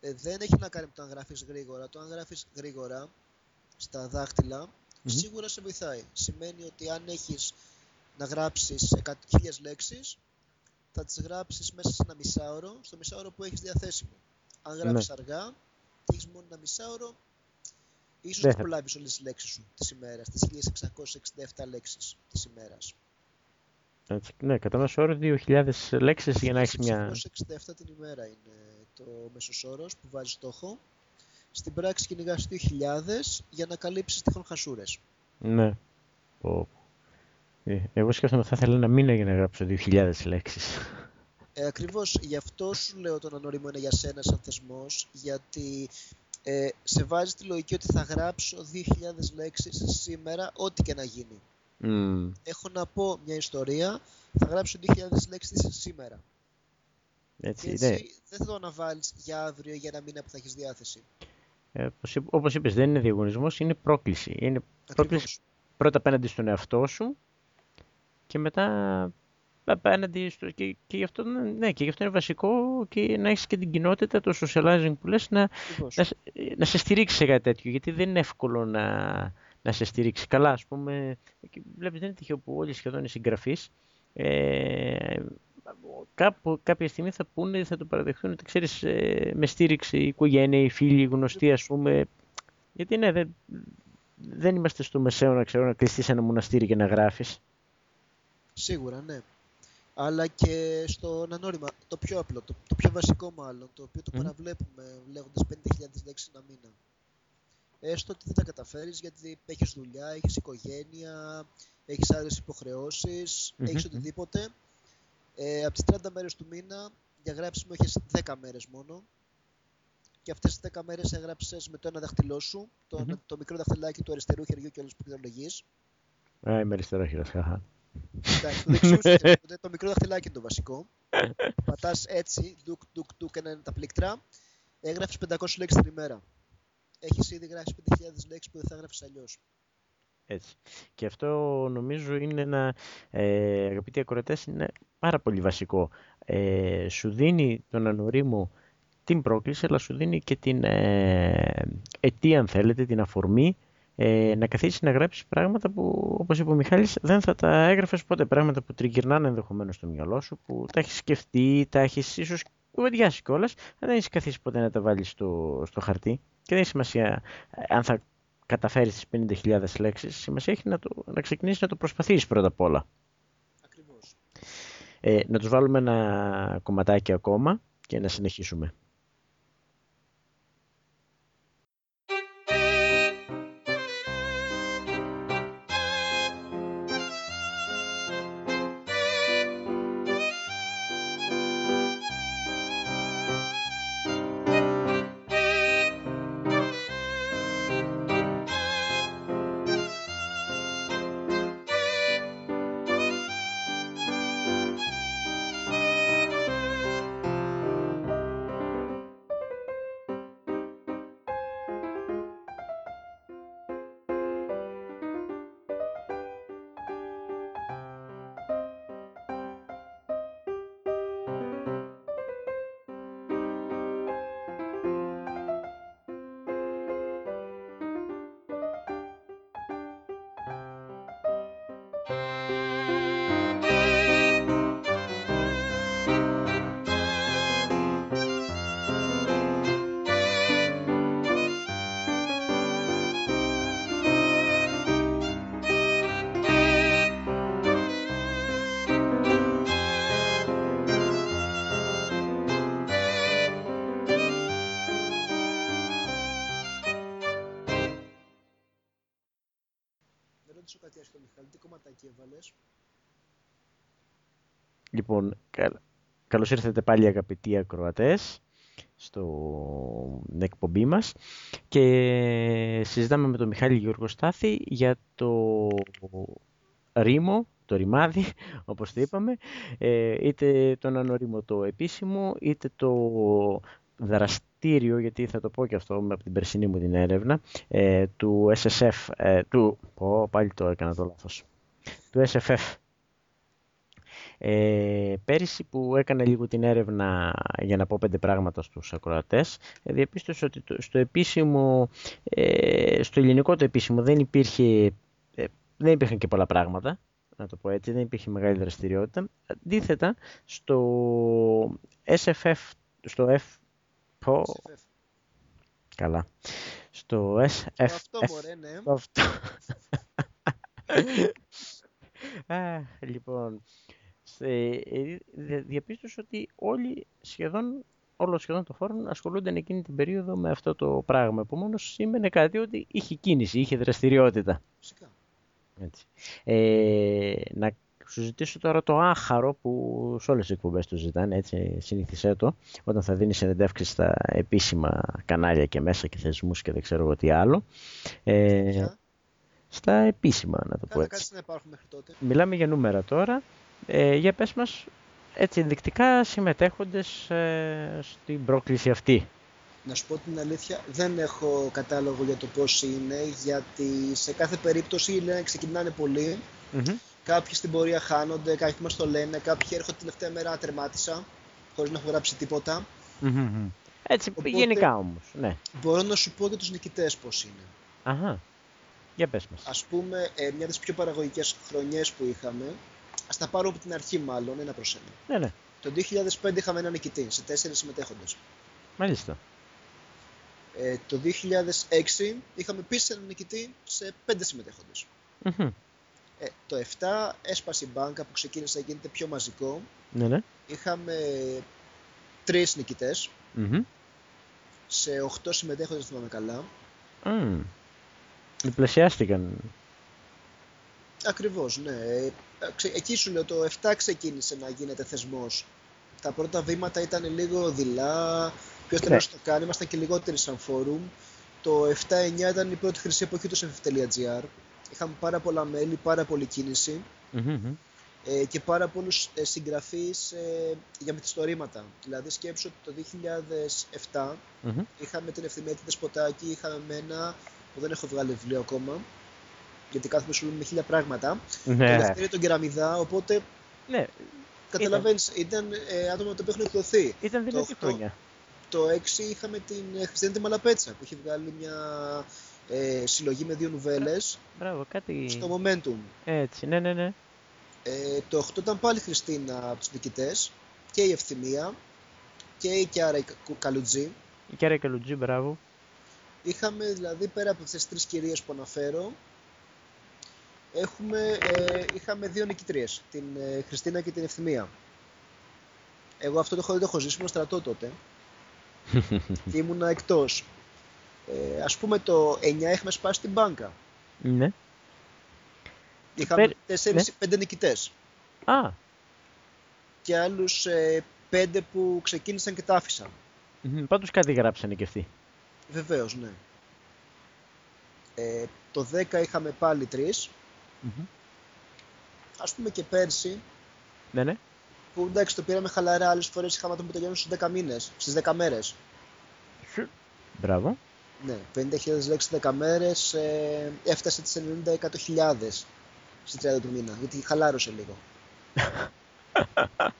Ε, δεν έχει να κάνει με το αν γράφεις γρήγορα. Το αν γράφεις γρήγορα στα δάχτυλα, mm-hmm. σίγουρα σε βοηθάει. Σημαίνει ότι αν έχεις να γράψεις χίλιες λέξεις, θα τις γράψεις μέσα σε ένα μισάωρο, στο μισάωρο που έχεις διαθέσιμο. Αν γράψεις ναι. αργά και έχεις μόνο ένα μισάωρο, ίσως δεν θα προλάβεις όλες τις λέξεις σου της ημέρας, τις 1667 λέξεις της ημέρας. Έτσι, ναι, κατά μέσο όρο 2.000 λέξεις για να έχεις μια... 667 την ημέρα είναι το μέσος όρος που βάζει στόχο. Στην πράξη κυνηγάς 2.000 για να καλύψεις τυχόν χασούρες. Ναι. Ε, εγώ σκέφτομαι θα ήθελα ένα μήνα για να γράψω 2.000 λέξεις. Ε, ακριβώς, γι' αυτό σου λέω τον ανώριμο είναι για σένα σαν θεσμός, γιατί ε, σε βάζει τη λογική ότι θα γράψω 2.000 λέξεις σήμερα, ό,τι και να γίνει. Mm. Έχω να πω μια ιστορία, θα γράψω 2.000 λέξεις σήμερα. Έτσι, και έτσι ναι. δεν θα το αναβάλεις για αύριο, για ένα μήνα που θα έχεις διάθεση. Ε, όπως είπες, δεν είναι διαγωνισμός, είναι πρόκληση. Είναι πρόκληση πρώτα απέναντι στον εαυτό σου και μετά απέναντι στο, και, και, γι αυτό, ναι, και γι' αυτό είναι βασικό και να έχεις και την κοινότητα, το socializing που λες, να, να, να, σε στηρίξει σε κάτι τέτοιο, γιατί δεν είναι εύκολο να, να σε στηρίξει. Καλά, ας πούμε, βλέπεις δεν είναι τυχαίο που όλοι σχεδόν οι συγγραφείς ε, κάπου, κάποια στιγμή θα πούνε, θα το παραδεχθούν ότι ξέρεις, ε, με στήριξη η οικογένεια, οι φίλοι, οι γνωστοί, ας πούμε, γιατί ναι, δεν, δεν είμαστε στο μεσαίο να ξέρω να κλειστείς ένα μοναστήρι και να γράφεις. Σίγουρα, ναι. Αλλά και στο ανώνυμα, το πιο απλό, το, το πιο βασικό μάλλον, το οποίο το mm. παραβλέπουμε λέγοντας 50.000 λέξεις ένα μήνα. Έστω ότι δεν τα καταφέρεις γιατί έχεις δουλειά, έχεις οικογένεια, έχεις άλλες υποχρεώσεις, mm-hmm. έχεις οτιδήποτε. Ε, από τις 30 μέρες του μήνα για γράψιμο έχεις 10 μέρες μόνο και αυτές τις 10 μέρες έγραψες με το ένα δαχτυλό σου, το, mm-hmm. το μικρό δαχτυλάκι του αριστερού χεριού και όλες που πληκτρολογείς. Α, είμαι αριστερό χειρός, Εντάξει, το δεξιό σου το μικρό δαχτυλάκι είναι το βασικό. Πατάς έτσι, ντουκ, ντουκ, ντουκ, ένα είναι τα πλήκτρα. Έγραφε 500 λέξεις την ημέρα. Έχεις ήδη γράψει 5.000 λέξεις που δεν θα έγραφε αλλιώς. Έτσι. Και αυτό νομίζω είναι ένα, ε, αγαπητοί ακροατές, είναι πάρα πολύ βασικό. Ε, σου δίνει τον ανορίμο την πρόκληση, αλλά σου δίνει και την ε, αιτία, αν θέλετε, την αφορμή ε, να καθίσει να γράψει πράγματα που, όπως είπε ο Μιχάλης, δεν θα τα έγραφες ποτέ. Πράγματα που τριγυρνάνε ενδεχομένως στο μυαλό σου, που τα έχεις σκεφτεί, τα έχεις ίσως κουβεντιάσει κιόλας, αλλά δεν έχεις καθίσει ποτέ να τα βάλεις στο, στο χαρτί. Και δεν έχει σημασία ε, αν θα καταφέρεις τις 50.000 λέξεις. Σημασία έχει να, το, να ξεκινήσεις να το προσπαθήσει πρώτα απ' όλα. Ακριβώς. Ε, να τους βάλουμε ένα κομματάκι ακόμα και να συνεχίσουμε. Καλώς ήρθατε πάλι αγαπητοί ακροατές στο εκπομπή μας. Και συζητάμε με τον Μιχάλη Γιώργο Στάθη για το ρήμο, το ρημάδι, (laughs) όπως το είπαμε, ε, είτε το ανορίμο το επίσημο, είτε το δραστήριο, γιατί θα το πω και αυτό από την περσινή μου την έρευνα, ε, του SSF, ε, του, πω, πάλι το έκανα το λάθος, του SFF. Ε, πέρυσι που έκανα λίγο την έρευνα για να πω πέντε πράγματα στους ακροατές, ε, διαπίστωσα ότι στο επίσημο, ε, στο ελληνικό το επίσημο δεν υπήρχε, ε, δεν υπήρχαν και πολλά πράγματα, να το πω έτσι, δεν υπήρχε μεγάλη δραστηριότητα. Αντίθετα, στο SFF, στο F, πω, καλά, στο SFF, Αυτό μωρέ, ναι. αυτό. (laughs) Α, λοιπόν, ε, διαπίστωσα ότι όλοι σχεδόν, όλο σχεδόν το φόρουμ ασχολούνταν εκείνη την περίοδο με αυτό το πράγμα. Επομένω, σήμαινε κάτι ότι είχε κίνηση, είχε δραστηριότητα. Φυσικά. Έτσι. Ε, να σου ζητήσω τώρα το άχαρο που σε όλες τις εκπομπές του ζητάνε, έτσι συνήθισέ το, όταν θα δίνεις συνεντεύξεις στα επίσημα κανάλια και μέσα και θεσμούς και δεν ξέρω εγώ τι άλλο. Ε, στα επίσημα, να το πω έτσι. Κάτι να υπάρχουν μέχρι τότε. Μιλάμε για νούμερα τώρα. Ε, για πες μας, έτσι ενδεικτικά συμμετέχοντες ε, στην πρόκληση αυτή. Να σου πω την αλήθεια, δεν έχω κατάλογο για το πώς είναι, γιατί σε κάθε περίπτωση λένε ξεκινάνε πολύ. Mm-hmm. Κάποιοι στην πορεία χάνονται, κάποιοι μας το λένε, κάποιοι έρχονται την τελευταία μέρα τερμάτισα, χωρίς να έχω γράψει τίποτα. Mm-hmm. Έτσι, Οπότε, γενικά όμως, ναι. Μπορώ να σου πω για τους νικητές πώς είναι. Αχα. Για πες μας. Ας πούμε, ε, μια από τις πιο παραγωγικές χρονιές που είχαμε, ας τα πάρω από την αρχή μάλλον, ένα προς ένα. Ναι, ναι. Το 2005 είχαμε ένα νικητή σε τέσσερις συμμετέχοντες. Μάλιστα. Ε, το 2006 είχαμε επίσης ένα νικητή σε πέντε συμμετέχοντες. Mm-hmm. Ε, το 7 έσπασε η μπάνκα που ξεκίνησε να γίνεται πιο μαζικό. Ναι, ναι. Είχαμε τρεις νικητές Mm-hmm. σε 8 συμμετέχοντες, θυμάμαι καλά. Mm. Διπλασιάστηκαν. Ακριβώς, ναι. Ε, ξε- Εκεί σου λέω, το 7 ξεκίνησε να γίνεται θεσμός. Τα πρώτα βήματα ήταν λίγο δειλά, ποιος Ναι. θέλει να το κάνει, ήμασταν και λιγότεροι σαν φόρουμ. Το 7-9 ήταν η πρώτη χρυσή εποχή του sf.gr. Είχαμε πάρα πολλά μέλη, πάρα πολλή κίνηση Μμμ. ε, και πάρα πολλούς ε, συγγραφείς ε, για μυθιστορήματα. Δηλαδή σκέψου ότι το 2007 Μμμ. είχαμε την ευθυμία τη Δεσποτάκη, είχαμε εμένα που δεν έχω βγάλει βιβλίο ακόμα γιατί κάθομαι σου με χίλια πράγματα. Το Ναι. δεύτερο τον Κεραμιδά, οπότε ναι, καταλαβαίνεις, ήταν ε, άτομα τα οποία έχουν εκδοθεί. ήταν δυνατή οκτώ. χρονιά. Το 6 είχαμε την ε, Χριστιανή τη Μαλαπέτσα που είχε βγάλει μια ε, συλλογή με δύο νουβέλες Μπράβο, κάτι στο Momentum. έτσι, ναι, ναι, ναι. Ε, το 8 ήταν πάλι η Χριστίνα από τους νικητές και η Ευθυμία και η Κιάρα η Κα- Καλουτζή. Η Κέρα Καλουτζή, μπράβο. Είχαμε δηλαδή πέρα από αυτές τις τρεις κυρίες που αναφέρω έχουμε, ε, είχαμε δύο νικητρίες, την ε, Χριστίνα και την Ευθυμία. Εγώ αυτό το έχω, δεν το έχω ζήσει, με στρατό τότε (laughs) και ήμουνα εκτός. Ε, ας πούμε το 9 έχουμε σπάσει την μπάνκα. Ναι. Είχαμε Περ... 4 ναι. 5 νικητές. Α. Και άλλους ε, πέντε 5 που ξεκίνησαν και τα άφησαν. Mm-hmm. Πάντως κάτι γράψανε και αυτοί. Βεβαίως, ναι. Ε, το 10 είχαμε πάλι 3. Mm-hmm. Πούμε και πέρσι, ναι, ναι. που εντάξει το πήραμε χαλαρά, άλλες φορές είχαμε άτομα που τελειώνουν στους 10 μήνες, στις 10 μέρες. Μπράβο. Ναι, 50.000 λέξεις 10 μέρες ε, έφτασε τις 90-100.000 30 του μήνα, γιατί χαλάρωσε λίγο. (laughs)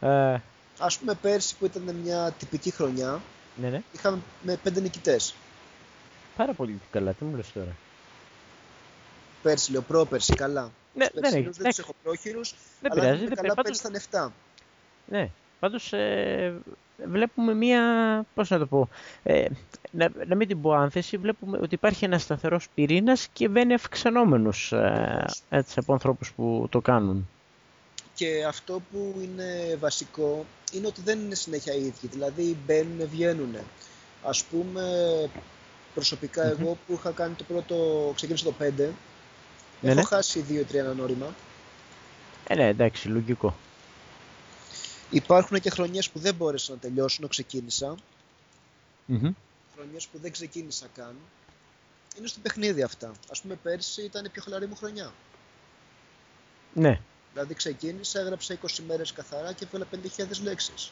Ε. Α πούμε πέρσι που ήταν μια τυπική χρονιά, ναι, ναι. είχαμε με 5 νικητές. Πάρα πολύ καλά, τι μου λες τώρα. Πέρσι, λέω πρόπερσι, καλά. Ναι, Τους δεν περσινούς έχει. δεν τους έχω πρόχειρους, Δεν αλλά πειράζει, αν δεν είναι καλά πειράζει. πέρσι ήταν 7. Ναι, πάντως ε, βλέπουμε μία, πώς να το πω, ε, να, να μην την πω άνθεση, βλέπουμε ότι υπάρχει ένας σταθερός πυρήνας και βαίνει αυξανόμενος ε, έτσι, από ανθρώπους που το κάνουν. Και αυτό που είναι βασικό είναι ότι δεν είναι συνέχεια οι ίδιοι. Δηλαδή μπαίνουν, βγαίνουν. Ας πούμε, προσωπικά Μμμ. εγώ που είχα κάνει το πρώτο, ξεκίνησα το 5, Ναι, Έχω ναι. χάσει δύο-τρία ανανόριμα. Ε, ναι, εντάξει, λογικό. Υπάρχουν και χρονιές που δεν μπόρεσα να τελειώσω, ενώ ξεκίνησα. Μμμ. Χρονιές που δεν ξεκίνησα καν. Είναι στο παιχνίδι αυτά. Ας πούμε πέρσι ήταν η πιο χαλαρή μου χρονιά. Ναι. Δηλαδή ξεκίνησα, έγραψα 20 μέρες καθαρά και έβγαλα 5.000 λέξεις.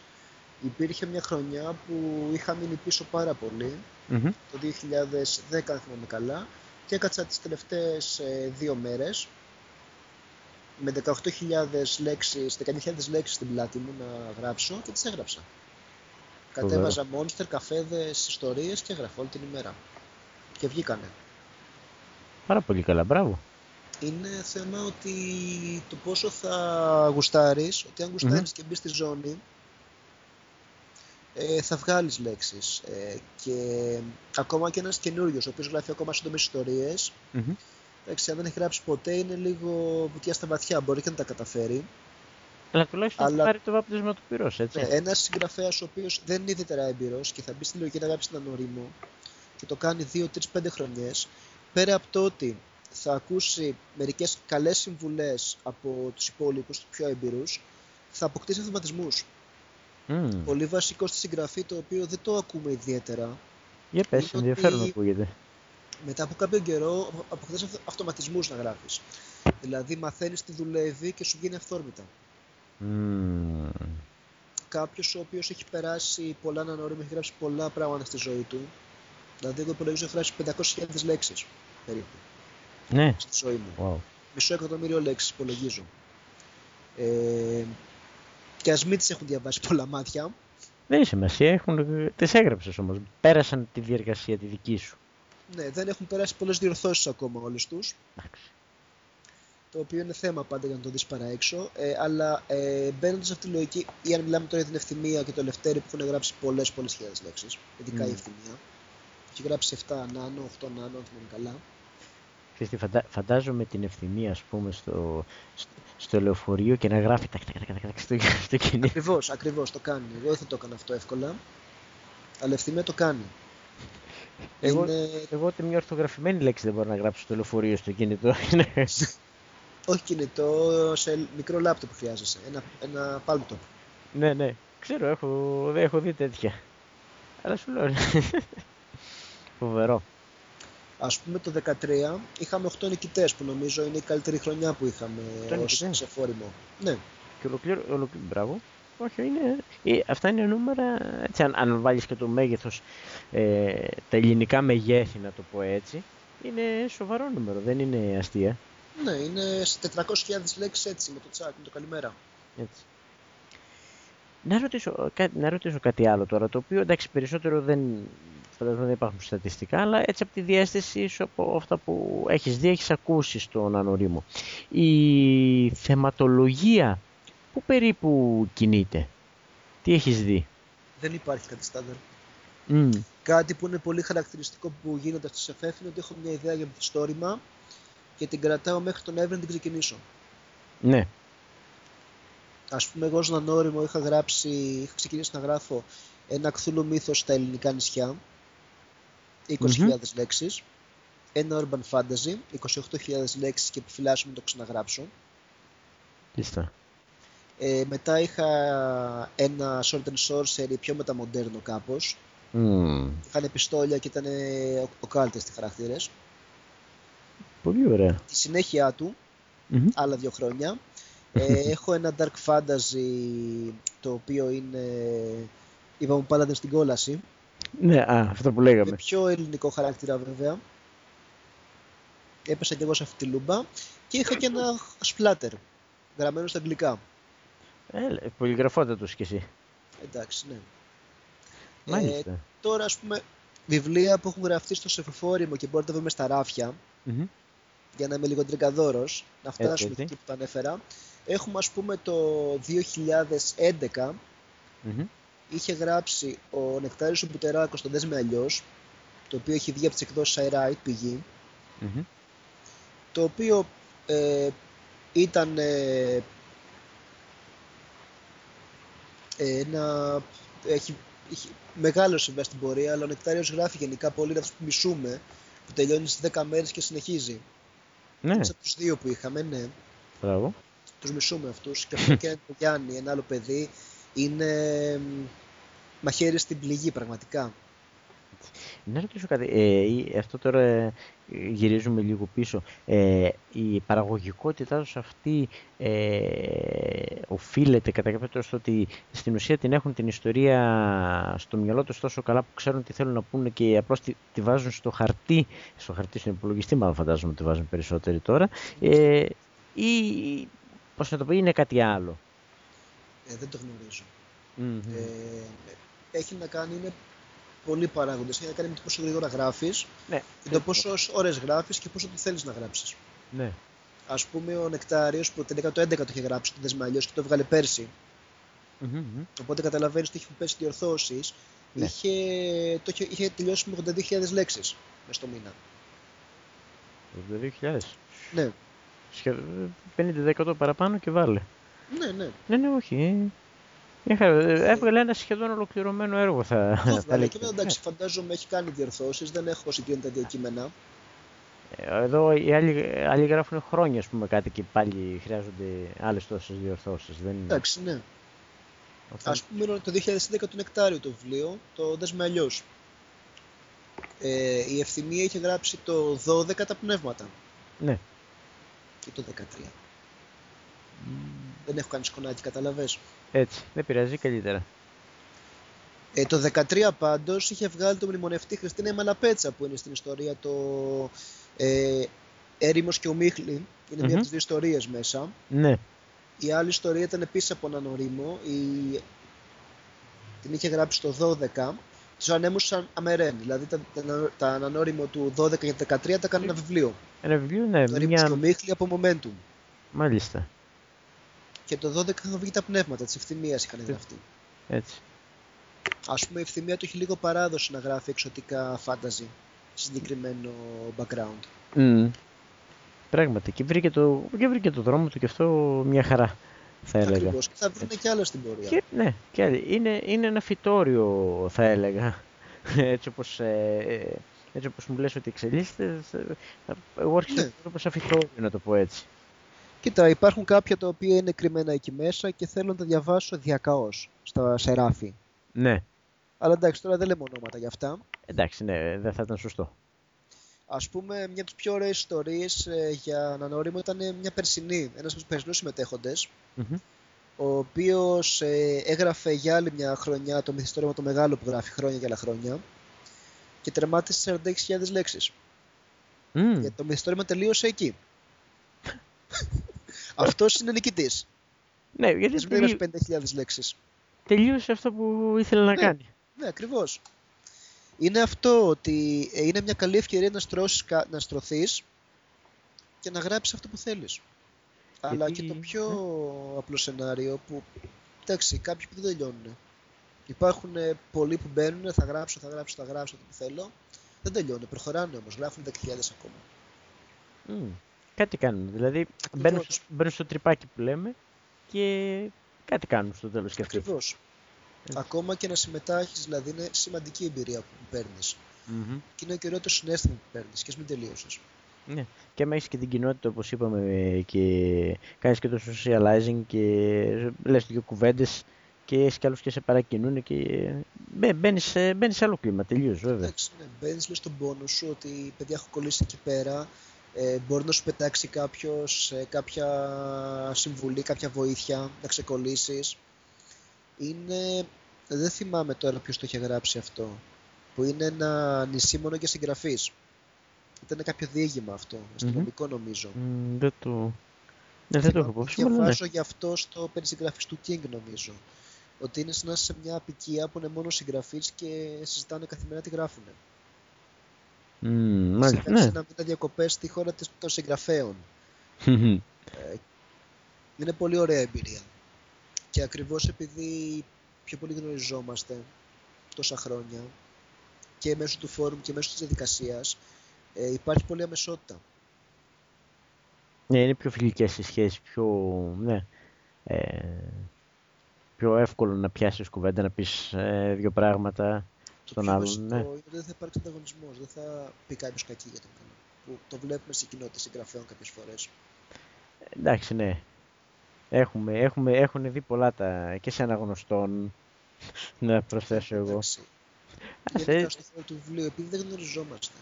Υπήρχε μια χρονιά που είχα μείνει πίσω πάρα πολύ, Μμμ. το 2010 αν θυμάμαι καλά, και έκατσα τις τελευταίες ε, δύο μέρες με 18.000 λέξεις, 10.000 λέξεις στην πλάτη μου να γράψω και τις έγραψα. Φοβερό. Κατέβαζα monster, καφέδες, ιστορίες και έγραφα όλη την ημέρα. Και βγήκανε. Πάρα πολύ καλά, μπράβο. Είναι θέμα ότι το πόσο θα γουστάρεις, ότι αν γουστάρεις και μπεις στη ζώνη, ε, θα βγάλεις λέξεις. Ε, και ακόμα και ένας καινούριος, ο οποίος γράφει ακόμα σύντομες ιστορίες, Μμμ. εντάξει, αν δεν έχει γράψει ποτέ, είναι λίγο βουτιά στα βαθιά, μπορεί και να τα καταφέρει. Αλλά τουλάχιστον Αλλά- θα πάρει το βάπτισμα του πυρός, έτσι. Ναι, ένας συγγραφέας ο οποίος δεν είναι ιδιαίτερα έμπειρος και θα μπει στη λογική να γράψει έναν ορίμο και το κάνει 2, 3, 5 χρονιές, πέρα από το ότι θα ακούσει μερικές καλές συμβουλές από τους υπόλοιπους, τους πιο έμπειρους, θα αποκτήσει αυτοματισμούς. Μμμ. Πολύ βασικό στη συγγραφή, το οποίο δεν το ακούμε ιδιαίτερα. Για πες, είναι ενδιαφέρον ότι- ακούγεται. Μετά από κάποιο καιρό αποκτάς αυτο- αυτοματισμούς να γράφεις. Δηλαδή μαθαίνεις τι δουλεύει και σου γίνει αυθόρμητα. Μμμ. Κάποιος ο οποίος έχει περάσει πολλά ανανόριμα, έχει γράψει πολλά πράγματα στη ζωή του. Δηλαδή, εγώ υπολογίζω έχει γράψει 500.000 λέξεις περίπου Ναι. στη ζωή μου. Wow. Μισό εκατομμύριο λέξεις υπολογίζω. Ε, και ας μην τις έχουν διαβάσει πολλά μάτια, Δεν έχει σημασία, έχουν... τις έγραψες όμως. Πέρασαν τη διεργασία τη δική σου. ναι, δεν έχουν περάσει πολλές διορθώσεις ακόμα όλες τους. Εντάξει. Το οποίο είναι θέμα πάντα για να το δεις παρά έξω. Ε, αλλά ε, μπαίνοντας σε αυτή τη λογική, ή αν μιλάμε τώρα για την ευθυμία και το Λευτέρη που έχουν γράψει πολλές πολλές χιλιάδες λέξεις, ειδικά η Μμ. ευθυμία. Έχει γράψει 7 νάνο, 8 νάνο, αν θυμάμαι καλά. Ξέρεις τι, φαντα... φαντάζομαι την ευθυμία, ας πούμε, στο, στο, στο λεωφορείο και να γράφει τακ, τακ, τακ, τακ, στο, στο κινητό. Ακριβώς, ακριβώς το κάνει. Εγώ δεν θα το έκανα αυτό εύκολα. Αλλά ευθυμία το κάνει. Εγώ- Είναι... Εγώ ούτε μια ορθογραφημένη λέξη δεν μπορώ να γράψω στο λεωφορείο στο κινητό. Είναι- (laughs) Όχι κινητό, σε μικρό λάπτοπ χρειάζεσαι. Ένα, ένα palm top. ναι, ναι. Ξέρω, έχω, δεν έχω δει τέτοια. Αλλά σου λέω. (laughs) Φοβερό. Α πούμε το 2013 είχαμε 8 νικητές που νομίζω είναι η καλύτερη χρονιά που είχαμε Οκτώ ως νικητές. σε φόρημο. Ναι, Και ολοκλήρω, ολοκλήρω, μπράβο. Όχι, είναι, ε, αυτά είναι νούμερα, έτσι, αν, αν βάλεις και το μέγεθος, ε, τα ελληνικά μεγέθη, να το πω έτσι, είναι σοβαρό νούμερο, δεν είναι αστεία. ναι, είναι σε 400.000 λέξεις έτσι με το τσάκ, με το καλημέρα. Έτσι. Να ρωτήσω, κάτι, να ρωτήσω κάτι άλλο τώρα, το οποίο εντάξει περισσότερο δεν, φαντάζομαι δεν υπάρχουν στατιστικά, αλλά έτσι από τη διέστηση σου, από αυτά που έχεις δει, έχεις ακούσει στον ανορίμο. Η θεματολογία, πού περίπου κινείται, τι έχεις δει; Δεν υπάρχει κάτι στάνταρ. Μμ, Κάτι που είναι πολύ χαρακτηριστικό που γίνεται στο FF είναι ότι έχω μια ιδέα για μυθιστόρημα και την κρατάω μέχρι τον Εύρο να την ξεκινήσω. ναι, Ας πούμε, εγώ στον Ανώριμο είχα γράψει, είχα ξεκινήσει να γράφω ένα κθούλου μύθος στα ελληνικά νησιά, 20.000 λέξεις, ένα urban fantasy, 28.000 λέξεις και επιφυλάσσομαι να το ξαναγράψω. λίστα. Ε, μετά είχα ένα short and sorcery πιο μεταμοντέρνο κάπως. Μμ, Είχαν πιστόλια και ήταν οκάλτες οι χαρακτήρες. πολύ ωραία. Τη συνέχεια του, Μμμ. άλλα δύο χρόνια, ε, (laughs) έχω ένα dark fantasy το οποίο είναι, είπαμε πάλατε στην κόλαση, Ναι, α, αυτό που με λέγαμε. πιο ελληνικό χαρακτήρα βέβαια. Έπεσα και εγώ σε αυτή τη λούμπα και είχα και ένα splatter γραμμένο στα αγγλικά. Έλα, πολυγραφότατος κι εσύ. Εντάξει, ναι. Μάλιστα. Τώρα, ας πούμε, βιβλία που έχουν γραφτεί στο σεφοφόριμο και μπορείτε να βρούμε στα ράφια, Μμμ. για να είμαι λίγο τρικαδόρος, να φτάσουμε έτσι. εκεί που τα ανέφερα. Έχουμε, ας πούμε, το 2011, Μμμ. Είχε γράψει ο Νεκτάριος ο Μπουτεράκος το Δέσμε Αλλιώς, το οποίο έχει βγει από τις εκδόσεις iWrite, πηγή, Μμμ. το οποίο ε, ήταν ε, ένα... Έχει, έχει μεγάλο συμβές στην πορεία, αλλά ο Νεκτάριος γράφει γενικά πολύ, είναι αυτός που μισούμε, που τελειώνει στις 10 μέρες και συνεχίζει. Ναι, από τους δύο που είχαμε, ναι. μπράβο. Τους μισούμε αυτούς. Και αυτό και το Γιάννη, ένα άλλο παιδί, είναι μ, μαχαίρι στην πληγή πραγματικά. Να ρωτήσω κάτι. Ε, η- αυτό τώρα ε, γυρίζουμε λίγο πίσω. Ε, η παραγωγικότητά τους αυτή ε, οφείλεται κατά κάποιο τρόπο στο ότι στην ουσία την έχουν την ιστορία στο μυαλό τους τόσο καλά που ξέρουν τι θέλουν να πούνε και απλώς τη, τη βάζουν στο χαρτί, στο χαρτί στον υπολογιστή μάλλον φαντάζομαι ότι βάζουν περισσότεροι τώρα, ε, ή πώς να το πω, είναι κάτι άλλο. Ε, δεν το γνωρίζω. Μμμ. Ε, έχει να κάνει, είναι πολλοί παράγοντες. Έχει να κάνει με το πόσο γρήγορα γράφεις Ναι, και το πόσο ώρες γράφεις και πόσο το θέλεις να γράψεις. ναι. Ας πούμε ο Νεκτάριος που τελικά το 11 το είχε γράψει το Δεσμαλιός και το έβγαλε πέρσι. Μμμ, μμμ. Οπότε καταλαβαίνεις ότι είχε πέσει διορθώσεις. Ναι. Είχε, το είχε, είχε τελειώσει με 82.000 λέξεις μες στο μήνα. Το 2000. Ναι, Σχεδόν 50% παραπάνω και βάλε. Ναι, ναι. Ναι, ναι, όχι. ε. Μια χαρά. Ε, Έβγαλε ένα σχεδόν ολοκληρωμένο έργο, θα, Το θα έβγαλε λέγαμε. και μετά εντάξει, φαντάζομαι έχει κάνει διορθώσεις, δεν έχω συγκρίνει τα διακείμενα. Ε, Εδώ οι άλλοι, άλλοι γράφουν χρόνια, ας πούμε, κάτι και πάλι χρειάζονται άλλες τόσες διορθώσεις. Δεν είναι. Εντάξει, ναι. Αυτό- Ας πούμε το 2011 το Νεκτάριο το βιβλίο, το δες με αλλιώς. Ε, η Ευθυμία είχε γράψει το 12 τα πνεύματα Ναι. και το 13. Δεν έχω κάνει σκονάκι, καταλαβες. Έτσι. Δεν πειράζει, καλύτερα. Ε, το 13 πάντως είχε βγάλει το μνημονευτή Χριστίνα Μαλαπέτσα που είναι στην ιστορία το ε, Έρημος και ο Μίχλη. Είναι μία Μμμ. από τις δύο ιστορίες μέσα. Ναι. Η άλλη ιστορία ήταν επίσης από έναν ορίμο. Η... Την είχε γράψει το 12. Τους ανέμουσαν αμερέν. Δηλαδή τα, τα, τα ανανόριμο του 12 και 13 τα έκανε ένα βιβλίο. Ένα βιβλίο, ναι. Το Έρημος και ο Μια... Μίχλη από Momentum. Μάλιστα. Και το 12 είχαν βγει τα πνεύματα της ευθυμίας είχαν γραφτεί. Έτσι. Ας πούμε η ευθυμία του έχει λίγο παράδοση να γράφει εξωτικά fantasy. Συγκεκριμένο background. Μμ. Πράγματι. Και βρήκε, το... και βρήκε το δρόμο του και αυτό μια χαρά, θα έλεγα. Ακριβώς. Και θα βρουν και άλλα στην πορεία. Και, ναι, και άλλοι. Είναι, είναι ένα φυτόριο, θα έλεγα. (laughs) Έτσι όπως, ε, έτσι όπως μου λες ότι εξελίσσεται, θα- εγώ άρχισα Ναι. να το βλέπω σαν φυτόριο, να το πω έτσι. Κοίτα, υπάρχουν κάποια τα οποία είναι κρυμμένα εκεί μέσα και θέλω να τα διαβάσω διακαώς στα σεράφη. Ναι, Αλλά εντάξει, τώρα δεν λέμε ονόματα για αυτά. εντάξει, ναι, δεν θα ήταν σωστό. Ας πούμε, μια από τις πιο ωραίες ιστορίες ε, για ανανόριμο ήταν ε, μια περσινή, ένας από τους περσινούς συμμετέχοντες, Μμμ. ο οποίος ε, έγραφε για άλλη μια χρονιά το μυθιστόρημα το μεγάλο που γράφει χρόνια και άλλα χρόνια και τερμάτισε 46.000 λέξεις. Μμ, Γιατί το μυθιστόρημα τελείωσε εκεί. (laughs) Αυτός είναι νικητής. Ναι, γιατί Δεν σου τελεί- 50.000 λέξεις. τελείωσε αυτό που ήθελε να Ναι. κάνει. Ναι, ακριβώς. Είναι αυτό ότι ε, είναι μια καλή ευκαιρία να, στρώσεις, κα- να στρωθείς και να γράψεις αυτό που θέλεις. Αλλά Γιατί- και το πιο απλό σενάριο που, εντάξει, κάποιοι που δεν τελειώνουν. Υπάρχουν ε, πολλοί που μπαίνουν, θα γράψω, θα γράψω, θα γράψω αυτό που θέλω. Δεν τελειώνουν, προχωράνε όμως, γράφουν 10.000 ακόμα. Μμ. Κάτι κάνουν. Δηλαδή μπαίνουν στο, μπαίνουν στο τρυπάκι που λέμε και κάτι κάνουν στο τέλος και αυτοί. Ακριβώς. Έτσι. Ακόμα και να συμμετάχεις, δηλαδή είναι σημαντική εμπειρία που παίρνεις. Μμμ. Και είναι και ωραίο το συνέστημα που παίρνεις και ας μην τελείωσες. Ναι. Και άμα έχεις και την κοινότητα όπως είπαμε και κάνεις και το socializing και λες δύο κουβέντες και έχεις και άλλους και σε παρακινούν και μπαι- μπαίνεις, σε- μπαίνεις σε άλλο κλίμα τελείως βέβαια. Εντάξει, ναι, μπαίνεις λες τον πόνο σου ότι παιδιά έχω κολλήσει εκεί πέρα. Ε, μπορεί να σου πετάξει κάποιος ε, κάποια συμβουλή, κάποια βοήθεια να ξεκολλήσεις. Είναι, δεν θυμάμαι τώρα ποιος το είχε γράψει αυτό, που είναι ένα νησί μόνο για συγγραφείς. Ήταν κάποιο διήγημα αυτό, αστυνομικό νομίζω. Μ, δεν το... Ναι, δεν το έχω υπόψη μου, αλλά ναι. Διαβάζω γι' αυτό στο περισυγγραφής του King νομίζω. Ότι είναι σαν να είσαι σε μια απικία που είναι μόνο συγγραφείς και συζητάνε καθημερινά τι γράφουνε. Μ, Μάλιστα, σε ναι. ένα μήνα διακοπές στη χώρα της- των συγγραφέων. Είναι πολύ ωραία εμπειρία. Και ακριβώς επειδή πιο πολύ γνωριζόμαστε τόσα χρόνια και μέσω του φόρουμ και μέσω της διαδικασίας ε, υπάρχει πολύ αμεσότητα. Ναι, είναι πιο φιλικές οι σχέσεις, πιο, ναι, ε, πιο εύκολο να πιάσεις κουβέντα, να πεις ε, δύο πράγματα Το στον πιο άλλον. βασικό Ναι. είναι ότι δεν θα υπάρξει ανταγωνισμός, δεν θα πει κάποιος κακή για τον καλό. που το βλέπουμε στην κοινότητα συγγραφέων κάποιες φορές. Εντάξει, ναι. Έχουμε, έχουμε, έχουν δει πολλά τα και σε αναγνωστών να προσθέσω εγώ. Εντάξει. Γενικά στο χώρο του βιβλίου, επειδή δεν γνωριζόμαστε.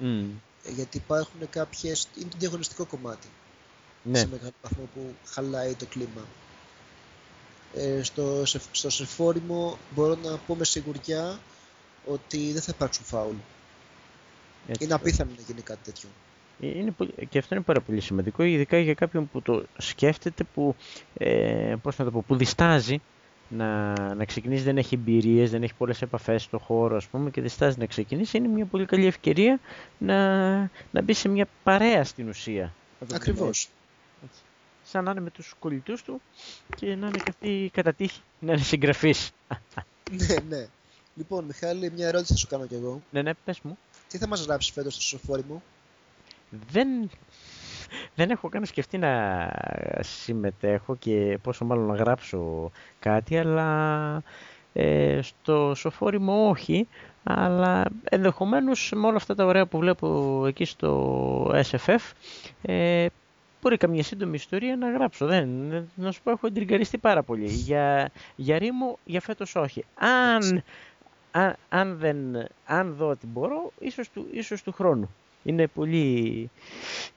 Mm. Ε, Γιατί υπάρχουν κάποιες... Είναι το διαγωνιστικό κομμάτι. Ναι, σε μεγάλο βαθμό που χαλάει το κλίμα. Ε, στο, σε- στο σεφόριμο μπορώ να πω με σιγουριά ότι δεν θα υπάρξουν φάουλ. έτσι. Είναι απίθανο να γίνει κάτι τέτοιο. Είναι πολύ, και αυτό είναι πάρα πολύ σημαντικό, ειδικά για κάποιον που το σκέφτεται, που, ε, πώς να το πω, που διστάζει να, να ξεκινήσει, δεν έχει εμπειρίες, δεν έχει πολλές επαφές στο χώρο, ας πούμε, και διστάζει να ξεκινήσει. Είναι μια πολύ καλή ευκαιρία να, να μπει σε μια παρέα στην ουσία. να το πούμε Ακριβώς. έτσι. Σαν να είναι με τους κολλητούς του και να είναι και αυτοί κατά τύχη να είναι συγγραφείς. (laughs) ναι, ναι. Λοιπόν, Μιχάλη, μια ερώτηση θα σου κάνω κι εγώ. ναι, ναι, πες μου. Τι θα μας γράψεις φέτος στο σεφόριμο. δεν, δεν έχω καν σκεφτεί να συμμετέχω και πόσο μάλλον να γράψω κάτι, αλλά ε, στο σοφόριμο όχι, αλλά ενδεχομένως με όλα αυτά τα ωραία που βλέπω εκεί στο SFF, ε, μπορεί καμιά σύντομη ιστορία να γράψω. Δεν, να σου πω, έχω εντριγκαριστεί πάρα πολύ. Για, για ρήμο, για φέτος όχι. Αν, αν, αν, δεν, αν δω ότι μπορώ, ίσως του, ίσως του χρόνου. Είναι πολύ...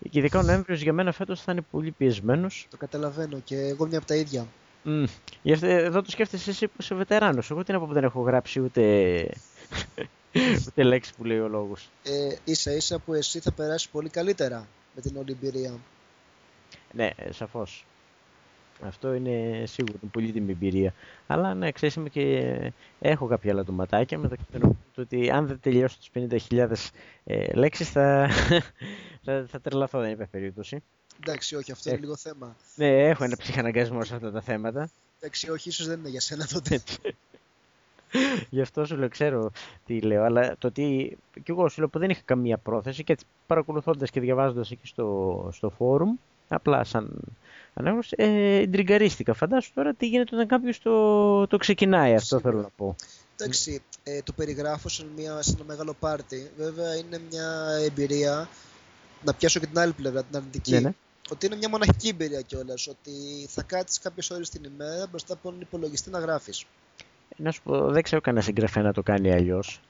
Και ειδικά ο Νοέμβριος για μένα φέτος θα είναι πολύ πιεσμένος. Το καταλαβαίνω και εγώ μια από τα ίδια. Μμ. Γι' αυτό εδώ το σκέφτεσαι εσύ που είσαι βετεράνος. Εγώ τι να πω που δεν έχω γράψει ούτε, (laughs) ούτε λέξη που λέει ο λόγος. Ε, ίσα ίσα που εσύ θα περάσει πολύ καλύτερα με την όλη εμπειρία. Ναι, ε, σαφώς. Αυτό είναι σίγουρο, είναι πολύτιμη εμπειρία. Αλλά ναι, ξέρεις, είμαι και έχω κάποια άλλα ντοματάκια μεταξύ των οποίων το ότι αν δεν τελειώσω τις 50.000 ε, λέξεις θα, (laughs) θα, θα τρελαθώ, δεν υπάρχει περίπτωση. Εντάξει, όχι, αυτό Ε. είναι λίγο θέμα. Ναι, έχω ένα ψυχαναγκασμό σε αυτά τα θέματα. Εντάξει, όχι, ίσως δεν είναι για σένα τότε. (laughs) Γι' αυτό σου λέω, ξέρω τι λέω, αλλά το ότι κι εγώ σου λέω που δεν είχα καμία πρόθεση και έτσι παρακολουθώντας και διαβάζοντας εκεί στο, στο φόρουμ, απλά σαν ανάγνωση, ε, εντριγκαρίστηκα. Φαντάσου τώρα τι γίνεται όταν κάποιος το, το ξεκινάει, αυτό Σίγουρα. θέλω να πω. Εντάξει, ε, το περιγράφω σε, μια, σε ένα μεγάλο πάρτι. Βέβαια είναι μια εμπειρία, να πιάσω και την άλλη πλευρά, την αρνητική. Ναι, ναι. Ότι είναι μια μοναχική εμπειρία κιόλας. Ότι θα κάτσεις κάποιες ώρες την ημέρα μπροστά από έναν υπολογιστή να γράφεις. Να σου πω, δεν ξέρω κανένα συγγραφέα να το κάνει αλλιώς.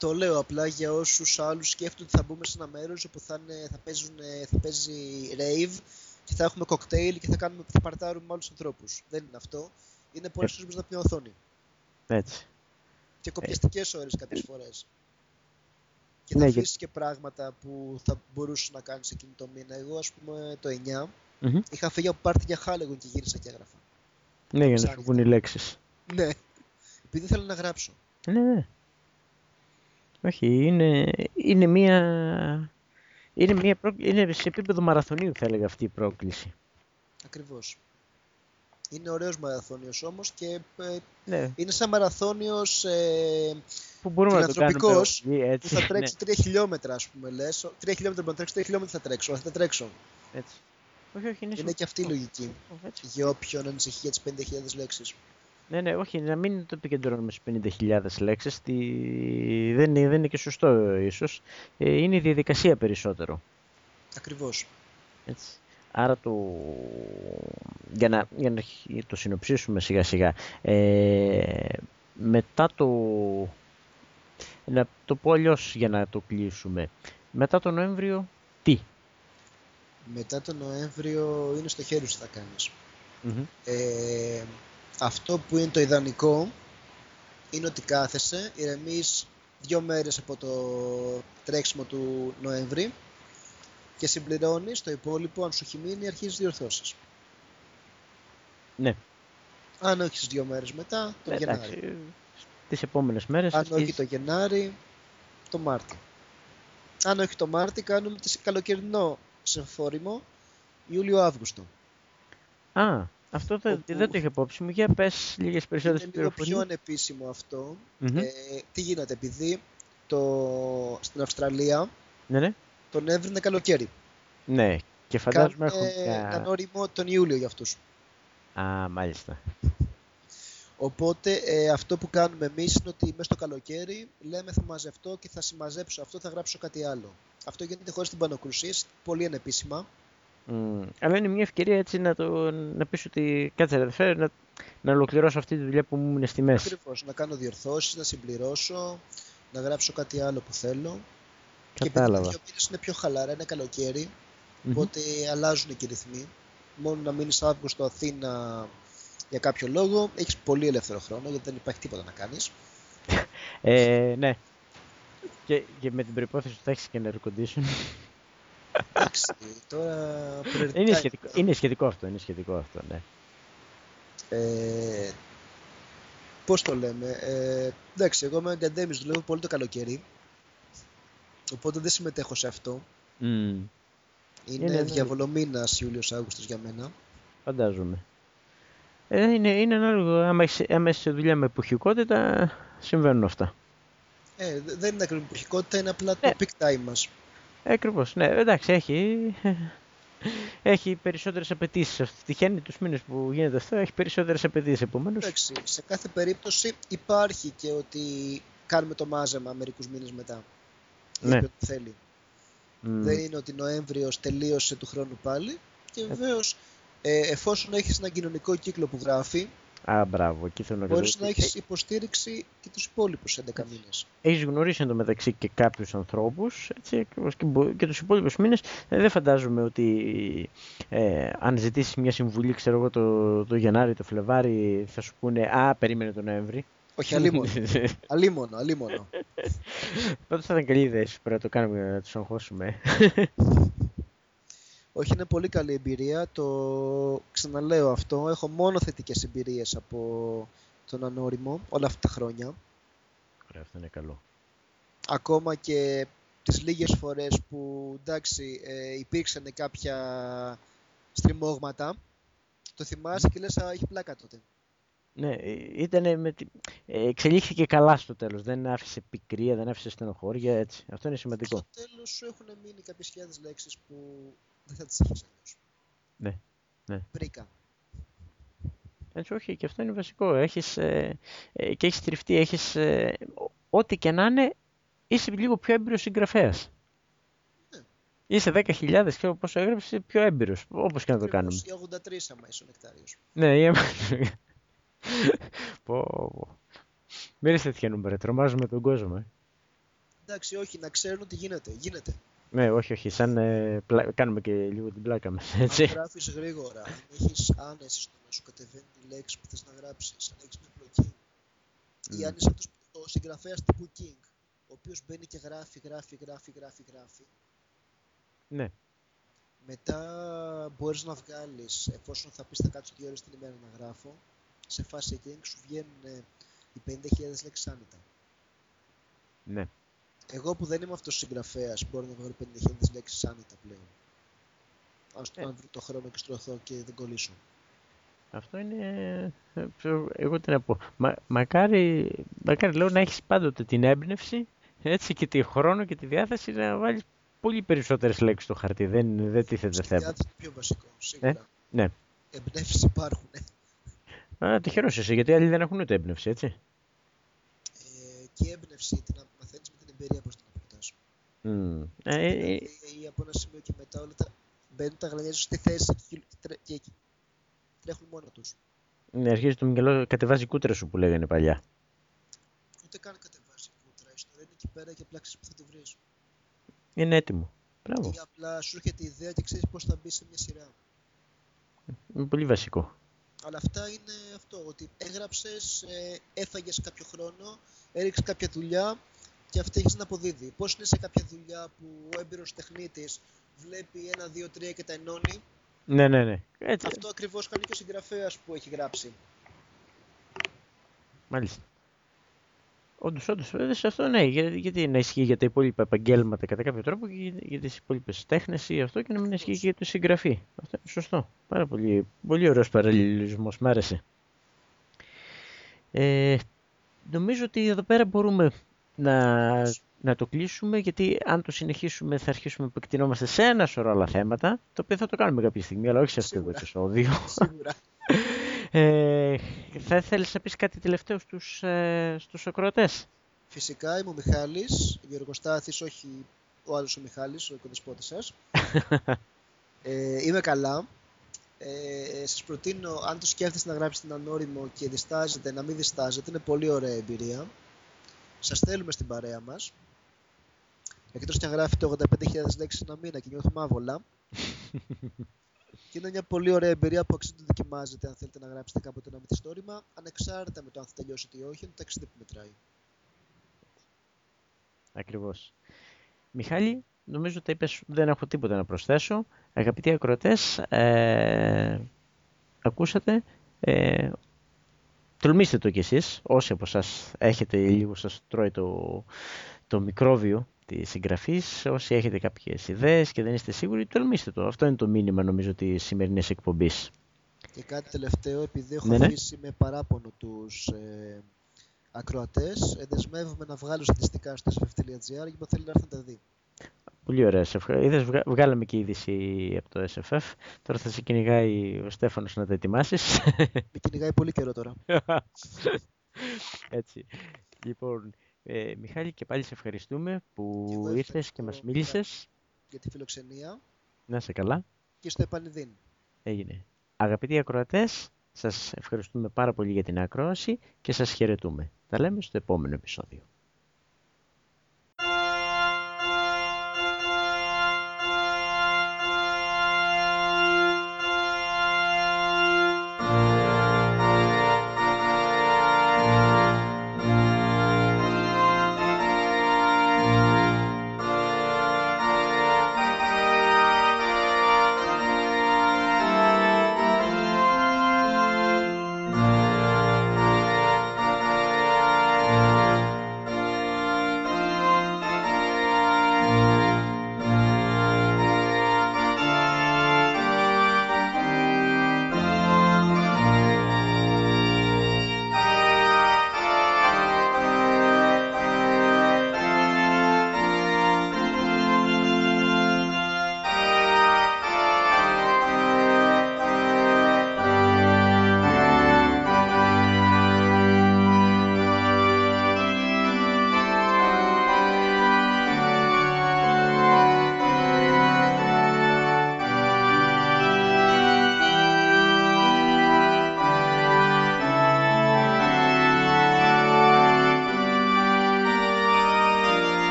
Το λέω απλά για όσους άλλους σκέφτονται ότι θα μπούμε σε ένα μέρος όπου θα, είναι, θα, παίζουν, θα παίζει rave και θα έχουμε κοκτέιλ και θα, κάνουμε, θα παρτάρουμε με άλλους ανθρώπους. Δεν είναι αυτό. Είναι πολλέ ώρε μπροστά από μια οθόνη. Έτσι. Και κοπιαστικές ώρες κάποιες φορές. Και Ναι, θα για- αφήσεις και πράγματα που θα μπορούσες να κάνεις εκείνο το μήνα. Εγώ, ας πούμε, το 9 Μμμ. είχα φύγει από πάρτι για Χάλεγον και γύρισα και έγραφα. Ναι, για να σου ψάχνεις. βγουν οι λέξεις. Ναι. Επειδή ήθελα να γράψω. Ναι, ναι. Όχι, είναι, είναι μία... Είναι, μία πρό- είναι σε επίπεδο μαραθωνίου θα έλεγα αυτή η πρόκληση. Ακριβώς. Είναι ωραίος μαραθώνιος όμως και ε, Ναι, είναι σαν μαραθώνιος ε, που μπορούμε να το κάνουμε Φιλανθρωπικός, όλοι, που έτσι. θα τρέξει 3 χιλιόμετρα, ας πούμε, λες. 3 χιλιόμετρα μπορώ να τρέξω, 3 χιλιόμετρα θα τρέξω, θα τα τρέξω. Ναι, έτσι. Όχι, όχι, είναι, Είναι και αυτή η σωστό. λογική Έτσι. για όποιον ανησυχεί για τις 50.000 λέξεις. Ναι, ναι, όχι, να μην το επικεντρώνουμε στις 50.000 λέξεις. Τι... Δεν, είναι, δεν είναι και σωστό ίσως. Ε, είναι η διαδικασία περισσότερο. Ακριβώς. Έτσι. Άρα το... για, να, για να χ- το συνοψίσουμε σιγά σιγά. Ε, μετά το... Να το πω αλλιώς για να το κλείσουμε. Μετά το Νοέμβριο, τι; Μετά τον Νοέμβριο είναι στο χέρι σου τι θα κάνεις. Μμμ. Ε, αυτό που είναι το ιδανικό είναι ότι κάθεσαι, ηρεμείς δύο μέρες από το τρέξιμο του Νοέμβρη και συμπληρώνεις το υπόλοιπο, αν σου έχει μείνει, αρχίζεις διορθώσεις. Ναι, Αν όχι στις δύο μέρες μετά, το Γενάρη. εντάξει. Τις επόμενες μέρες Αν όχι αρχίζεις- το Γενάρη, το Μάρτι. Αν όχι το Μάρτι, κάνουμε τη καλοκαιρινό σεμφόριμο Ιούλιο-Αύγουστο. Α, αυτό δεν, Όπου- δεν το είχε υπόψη μου. Για πες λίγες περισσότερες Είναι λίγο πιο πληροφορίες. ανεπίσημο αυτό. Μμμ. Ε, τι γίνεται, επειδή το... στην Αυστραλία Ναι, ναι. τον Νοέμβρη είναι καλοκαίρι. Ναι, και φαντάζομαι Κάνουν έχω ε, μια... έναν όριμο τον Ιούλιο για αυτούς. Α, μάλιστα. Οπότε ε, αυτό που κάνουμε εμείς είναι ότι μέσα στο καλοκαίρι λέμε θα μαζευτώ και θα συμμαζέψω αυτό, θα γράψω κάτι άλλο. Αυτό γίνεται χωρίς την πανοκρουσία, πολύ ανεπίσημα. Mm. Αλλά είναι μια ευκαιρία έτσι να, το, να πεις ότι κάτσε ρε φέρε, να, να ολοκληρώσω αυτή τη δουλειά που μου είναι στη μέση. Ακριβώς, να κάνω διορθώσεις, να συμπληρώσω, να γράψω κάτι άλλο που θέλω. Κατάλαβα. Και επειδή είναι πιο χαλαρά, είναι καλοκαίρι, mm-hmm. οπότε αλλάζουν και οι ρυθμοί. Μόνο να μείνεις Αύγουστο Αθήνα για κάποιο λόγο, έχεις πολύ ελεύθερο χρόνο γιατί δεν υπάρχει τίποτα να κάνεις. ε, ναι. Και, και με την προπόθεση ότι θα έχεις και air condition. Εντάξει, τώρα είναι σχετικό, είναι σχετικό αυτό, είναι σχετικό αυτό, ναι. Ε, πώς το λέμε, ε, εντάξει, εγώ με Γκαντέμις δουλεύω πολύ το καλοκαίρι, οπότε δεν συμμετέχω σε αυτό. Mm. Είναι, είναι διαβολομήνας Ιούλιος-Αύγουστος για μένα. Φαντάζομαι. Ε, είναι, είναι ανάλογο. Άμα είσαι σε δουλειά με εποχικότητα, συμβαίνουν αυτά. Ε, δεν είναι ακριβώς εποχικότητα, είναι απλά το ε. peak time μας. Ε, Ακριβώς. Ναι, εντάξει, έχει, (laughs) έχει περισσότερες απαιτήσεις. Τυχαίνει τους μήνες που γίνεται αυτό, έχει περισσότερες απαιτήσεις. Επομένως. Εντάξει, σε κάθε περίπτωση υπάρχει και ότι κάνουμε το μάζεμα μερικούς μήνες μετά. Ναι. Ό,τι θέλει. Mm. Δεν είναι ότι Νοέμβριος τελείωσε του χρόνου πάλι. Και βεβαίως ε, εφόσον έχεις ένα κοινωνικό κύκλο που γράφει, Α, μπράβο, εκεί θέλω να Μπορείς να έχεις υποστήριξη και τους υπόλοιπους 11 μήνες. Έχεις γνωρίσει εντωμεταξύ και κάποιους ανθρώπους έτσι, και, και τους υπόλοιπους μήνες. Ε, δεν φαντάζομαι ότι ε, αν ζητήσεις μια συμβουλή, ξέρω εγώ, το, το Γενάρη, το Φλεβάρι, θα σου πούνε «Α, περίμενε τον Νοέμβρη». Όχι, αλίμονο. (laughs) αλίμονο, αλίμονο. Πάντως θα ήταν καλή ιδέα, πρέπει να το κάνουμε, να τους αγχώσουμε. (laughs) Όχι, είναι πολύ καλή εμπειρία. Το ξαναλέω αυτό. Έχω μόνο θετικές εμπειρίες από τον ανώριμο όλα αυτά τα χρόνια. Ωραία, αυτό είναι καλό. Ακόμα και τις λίγες φορές που εντάξει ε, υπήρξαν κάποια στριμώγματα, το θυμάσαι και λες «Α, έχει πλάκα τότε». Ναι, ήταν με ε, εξελίχθηκε καλά στο τέλος. Δεν άφησε πικρία, δεν άφησε στενοχώρια, έτσι. Αυτό είναι σημαντικό. Στο τέλος σου έχουν μείνει κάποιες χιλιάδες λέξεις που δεν θα τις έχεις αλλιώς. Ναι, ναι. Πρίκα. Έτσι, όχι, και αυτό είναι βασικό. Έχεις, ε, ε, και έχεις τριφτεί, έχεις, ε, ό,τι και να είναι, είσαι λίγο πιο έμπειρος συγγραφέας. Ναι. Είσαι 10.000 και πόσο έγραψες, πιο έμπειρος, όπως και να το κάνουμε. Ή 83 άμα είσαι ο νεκτάριος. Ναι, ή πω, πω. Μην είσαι τέτοια νούμερα, τρομάζουμε τον κόσμο. Ε. Εντάξει, όχι, να ξέρουν ότι γίνεται. Γίνεται. Ναι, όχι, όχι. Σαν ε, πλα... κάνουμε και λίγο την πλάκα μας, έτσι. Αν γράφεις γρήγορα, αν έχεις άνεση στο να σου κατεβαίνει τη λέξη που θες να γράψεις, αν έχεις μια πλοκή, mm. ή αν είσαι αυτός ο συγγραφέας τύπου King, ο οποίος μπαίνει και γράφει, γράφει, γράφει, γράφει, γράφει. Ναι. Μετά μπορείς να βγάλεις, εφόσον θα πεις θα κάτσω δύο ώρες την ημέρα να γράφω, σε φάση King σου βγαίνουν οι 50.000 λέξεις άνετα. Ναι. Εγώ που δεν είμαι αυτός ο συγγραφέας μπορώ να βγάλω 50.000 λέξεις άνετα πλέον. Ας το ε. βρω το χρόνο και στρωθώ και δεν κολλήσω. Αυτό είναι... Ε, εγώ τι να πω. Μα, μακάρι, μακάρι λέω να έχεις πάντοτε την έμπνευση έτσι και τη χρόνο και τη διάθεση να βάλεις πολύ περισσότερες λέξεις στο χαρτί. Δεν, δεν τίθεται θέμα. Είναι πιο βασικό, σίγουρα. Ε; Ναι. Εμπνεύσεις υπάρχουν. Α, τυχερός εσύ, γιατί άλλοι δεν έχουν ούτε έμπνευση, έτσι. Ε, και έμπνευση την εμπειρία προς την αποκτάς. Mm. Ε, ε, ή από ένα σημείο και μετά όλα τα μπαίνουν τα γλανιά στη θέση και, και, και τρέχουν μόνο τους. Ναι, αρχίζει το Μιγγελό κατεβάζει κούτρα σου που λέγανε παλιά. Ούτε καν κατεβάζει κούτρα. Η ιστορία είναι εκεί πέρα και απλά ξέρεις που θα τη βρεις. Είναι έτοιμο. Μπράβο. Ή απλά σου έρχεται η ιδέα και ξέρεις πώς θα μπει σε μια σειρά. Είναι πολύ βασικό. Αλλά αυτά είναι αυτό, ότι έγραψες, ε, έφαγες κάποιο χρόνο, έριξες κάποια δουλειά, και αυτή έχεις να αποδίδει. Πώς είναι σε κάποια δουλειά που ο έμπειρος τεχνίτης βλέπει ένα, δύο, τρία και τα ενώνει; Ναι, ναι, ναι. Έτσι. Αυτό ακριβώς κάνει και ο συγγραφέας που έχει γράψει. Μάλιστα. Όντως, όντως, σε αυτό ναι, γιατί, γιατί να ισχύει για τα υπόλοιπα επαγγέλματα κατά κάποιο τρόπο και για, για τις υπόλοιπες τέχνες ή αυτό και να μην ισχύει και για τη συγγραφή. Αυτό είναι σωστό. Πάρα πολύ, πολύ ωραίος παραλληλισμός. Μ' άρεσε. Ε, νομίζω ότι εδώ πέρα μπορούμε να, να το κλείσουμε, γιατί αν το συνεχίσουμε θα αρχίσουμε να επεκτηνόμαστε σε ένα σωρό άλλα θέματα, το οποίο θα το κάνουμε κάποια στιγμή, αλλά όχι σε αυτό το επεισόδιο. (laughs) Ε, θα ήθελες να πεις κάτι τελευταίο στους, ε, στους ακροατές; Φυσικά είμαι ο Μιχάλης, Γεωργοστάθης, όχι ο άλλος ο Μιχάλης, ο οικοδεσπότης σας. (laughs) ε, είμαι καλά. Ε, σας προτείνω, αν το σκέφτεστε να γράψετε έναν όριμο και διστάζετε, να μην διστάζετε. Είναι πολύ ωραία εμπειρία. Σας θέλουμε στην παρέα μας. Εκτός και αν γράφετε 85.000 λέξεις ένα μήνα και νιώθουμε άβολα. (laughs) και είναι μια πολύ ωραία εμπειρία που αξίζει να το δοκιμάζετε αν θέλετε να γράψετε κάποτε ένα μυθιστόρημα, ανεξάρτητα με το αν θα τελειώσετε ή όχι, είναι το ταξίδι που μετράει. Ακριβώς. Μιχάλη, νομίζω ότι είπες, δεν έχω τίποτα να προσθέσω. Αγαπητοί ακροατές, ε, ακούσατε, ε, τολμήστε το κι εσείς, όσοι από σας έχετε λίγο σας τρώει το, το μικρόβιο της συγγραφής. Όσοι έχετε κάποιες ιδέες και δεν είστε σίγουροι, τολμήστε το. Αυτό είναι το μήνυμα νομίζω της σημερινής εκπομπής. Και κάτι τελευταίο, επειδή έχω ναι, ναι. αφήσει με παράπονο τους ε, ακροατές, ε, δεσμεύομαι να βγάλω στατιστικά στο sff.gr γιατί θέλει να έρθει να τα δει. Πολύ ωραία. Είδες, βγάλαμε και είδηση από το SFF. Τώρα θα σε κυνηγάει ο Στέφανος να τα ετοιμάσεις. Με κυνηγάει πολύ καιρό τώρα. (laughs) Έτσι. Λοιπόν, ε, Μιχάλη και πάλι σε ευχαριστούμε που και ήρθες και μας μίλησες. Για τη φιλοξενία. Να είσαι καλά. Και στο επανειδήν. Έγινε. Αγαπητοί ακροατές, σας ευχαριστούμε πάρα πολύ για την ακρόαση και σας χαιρετούμε. Τα λέμε στο επόμενο επεισόδιο.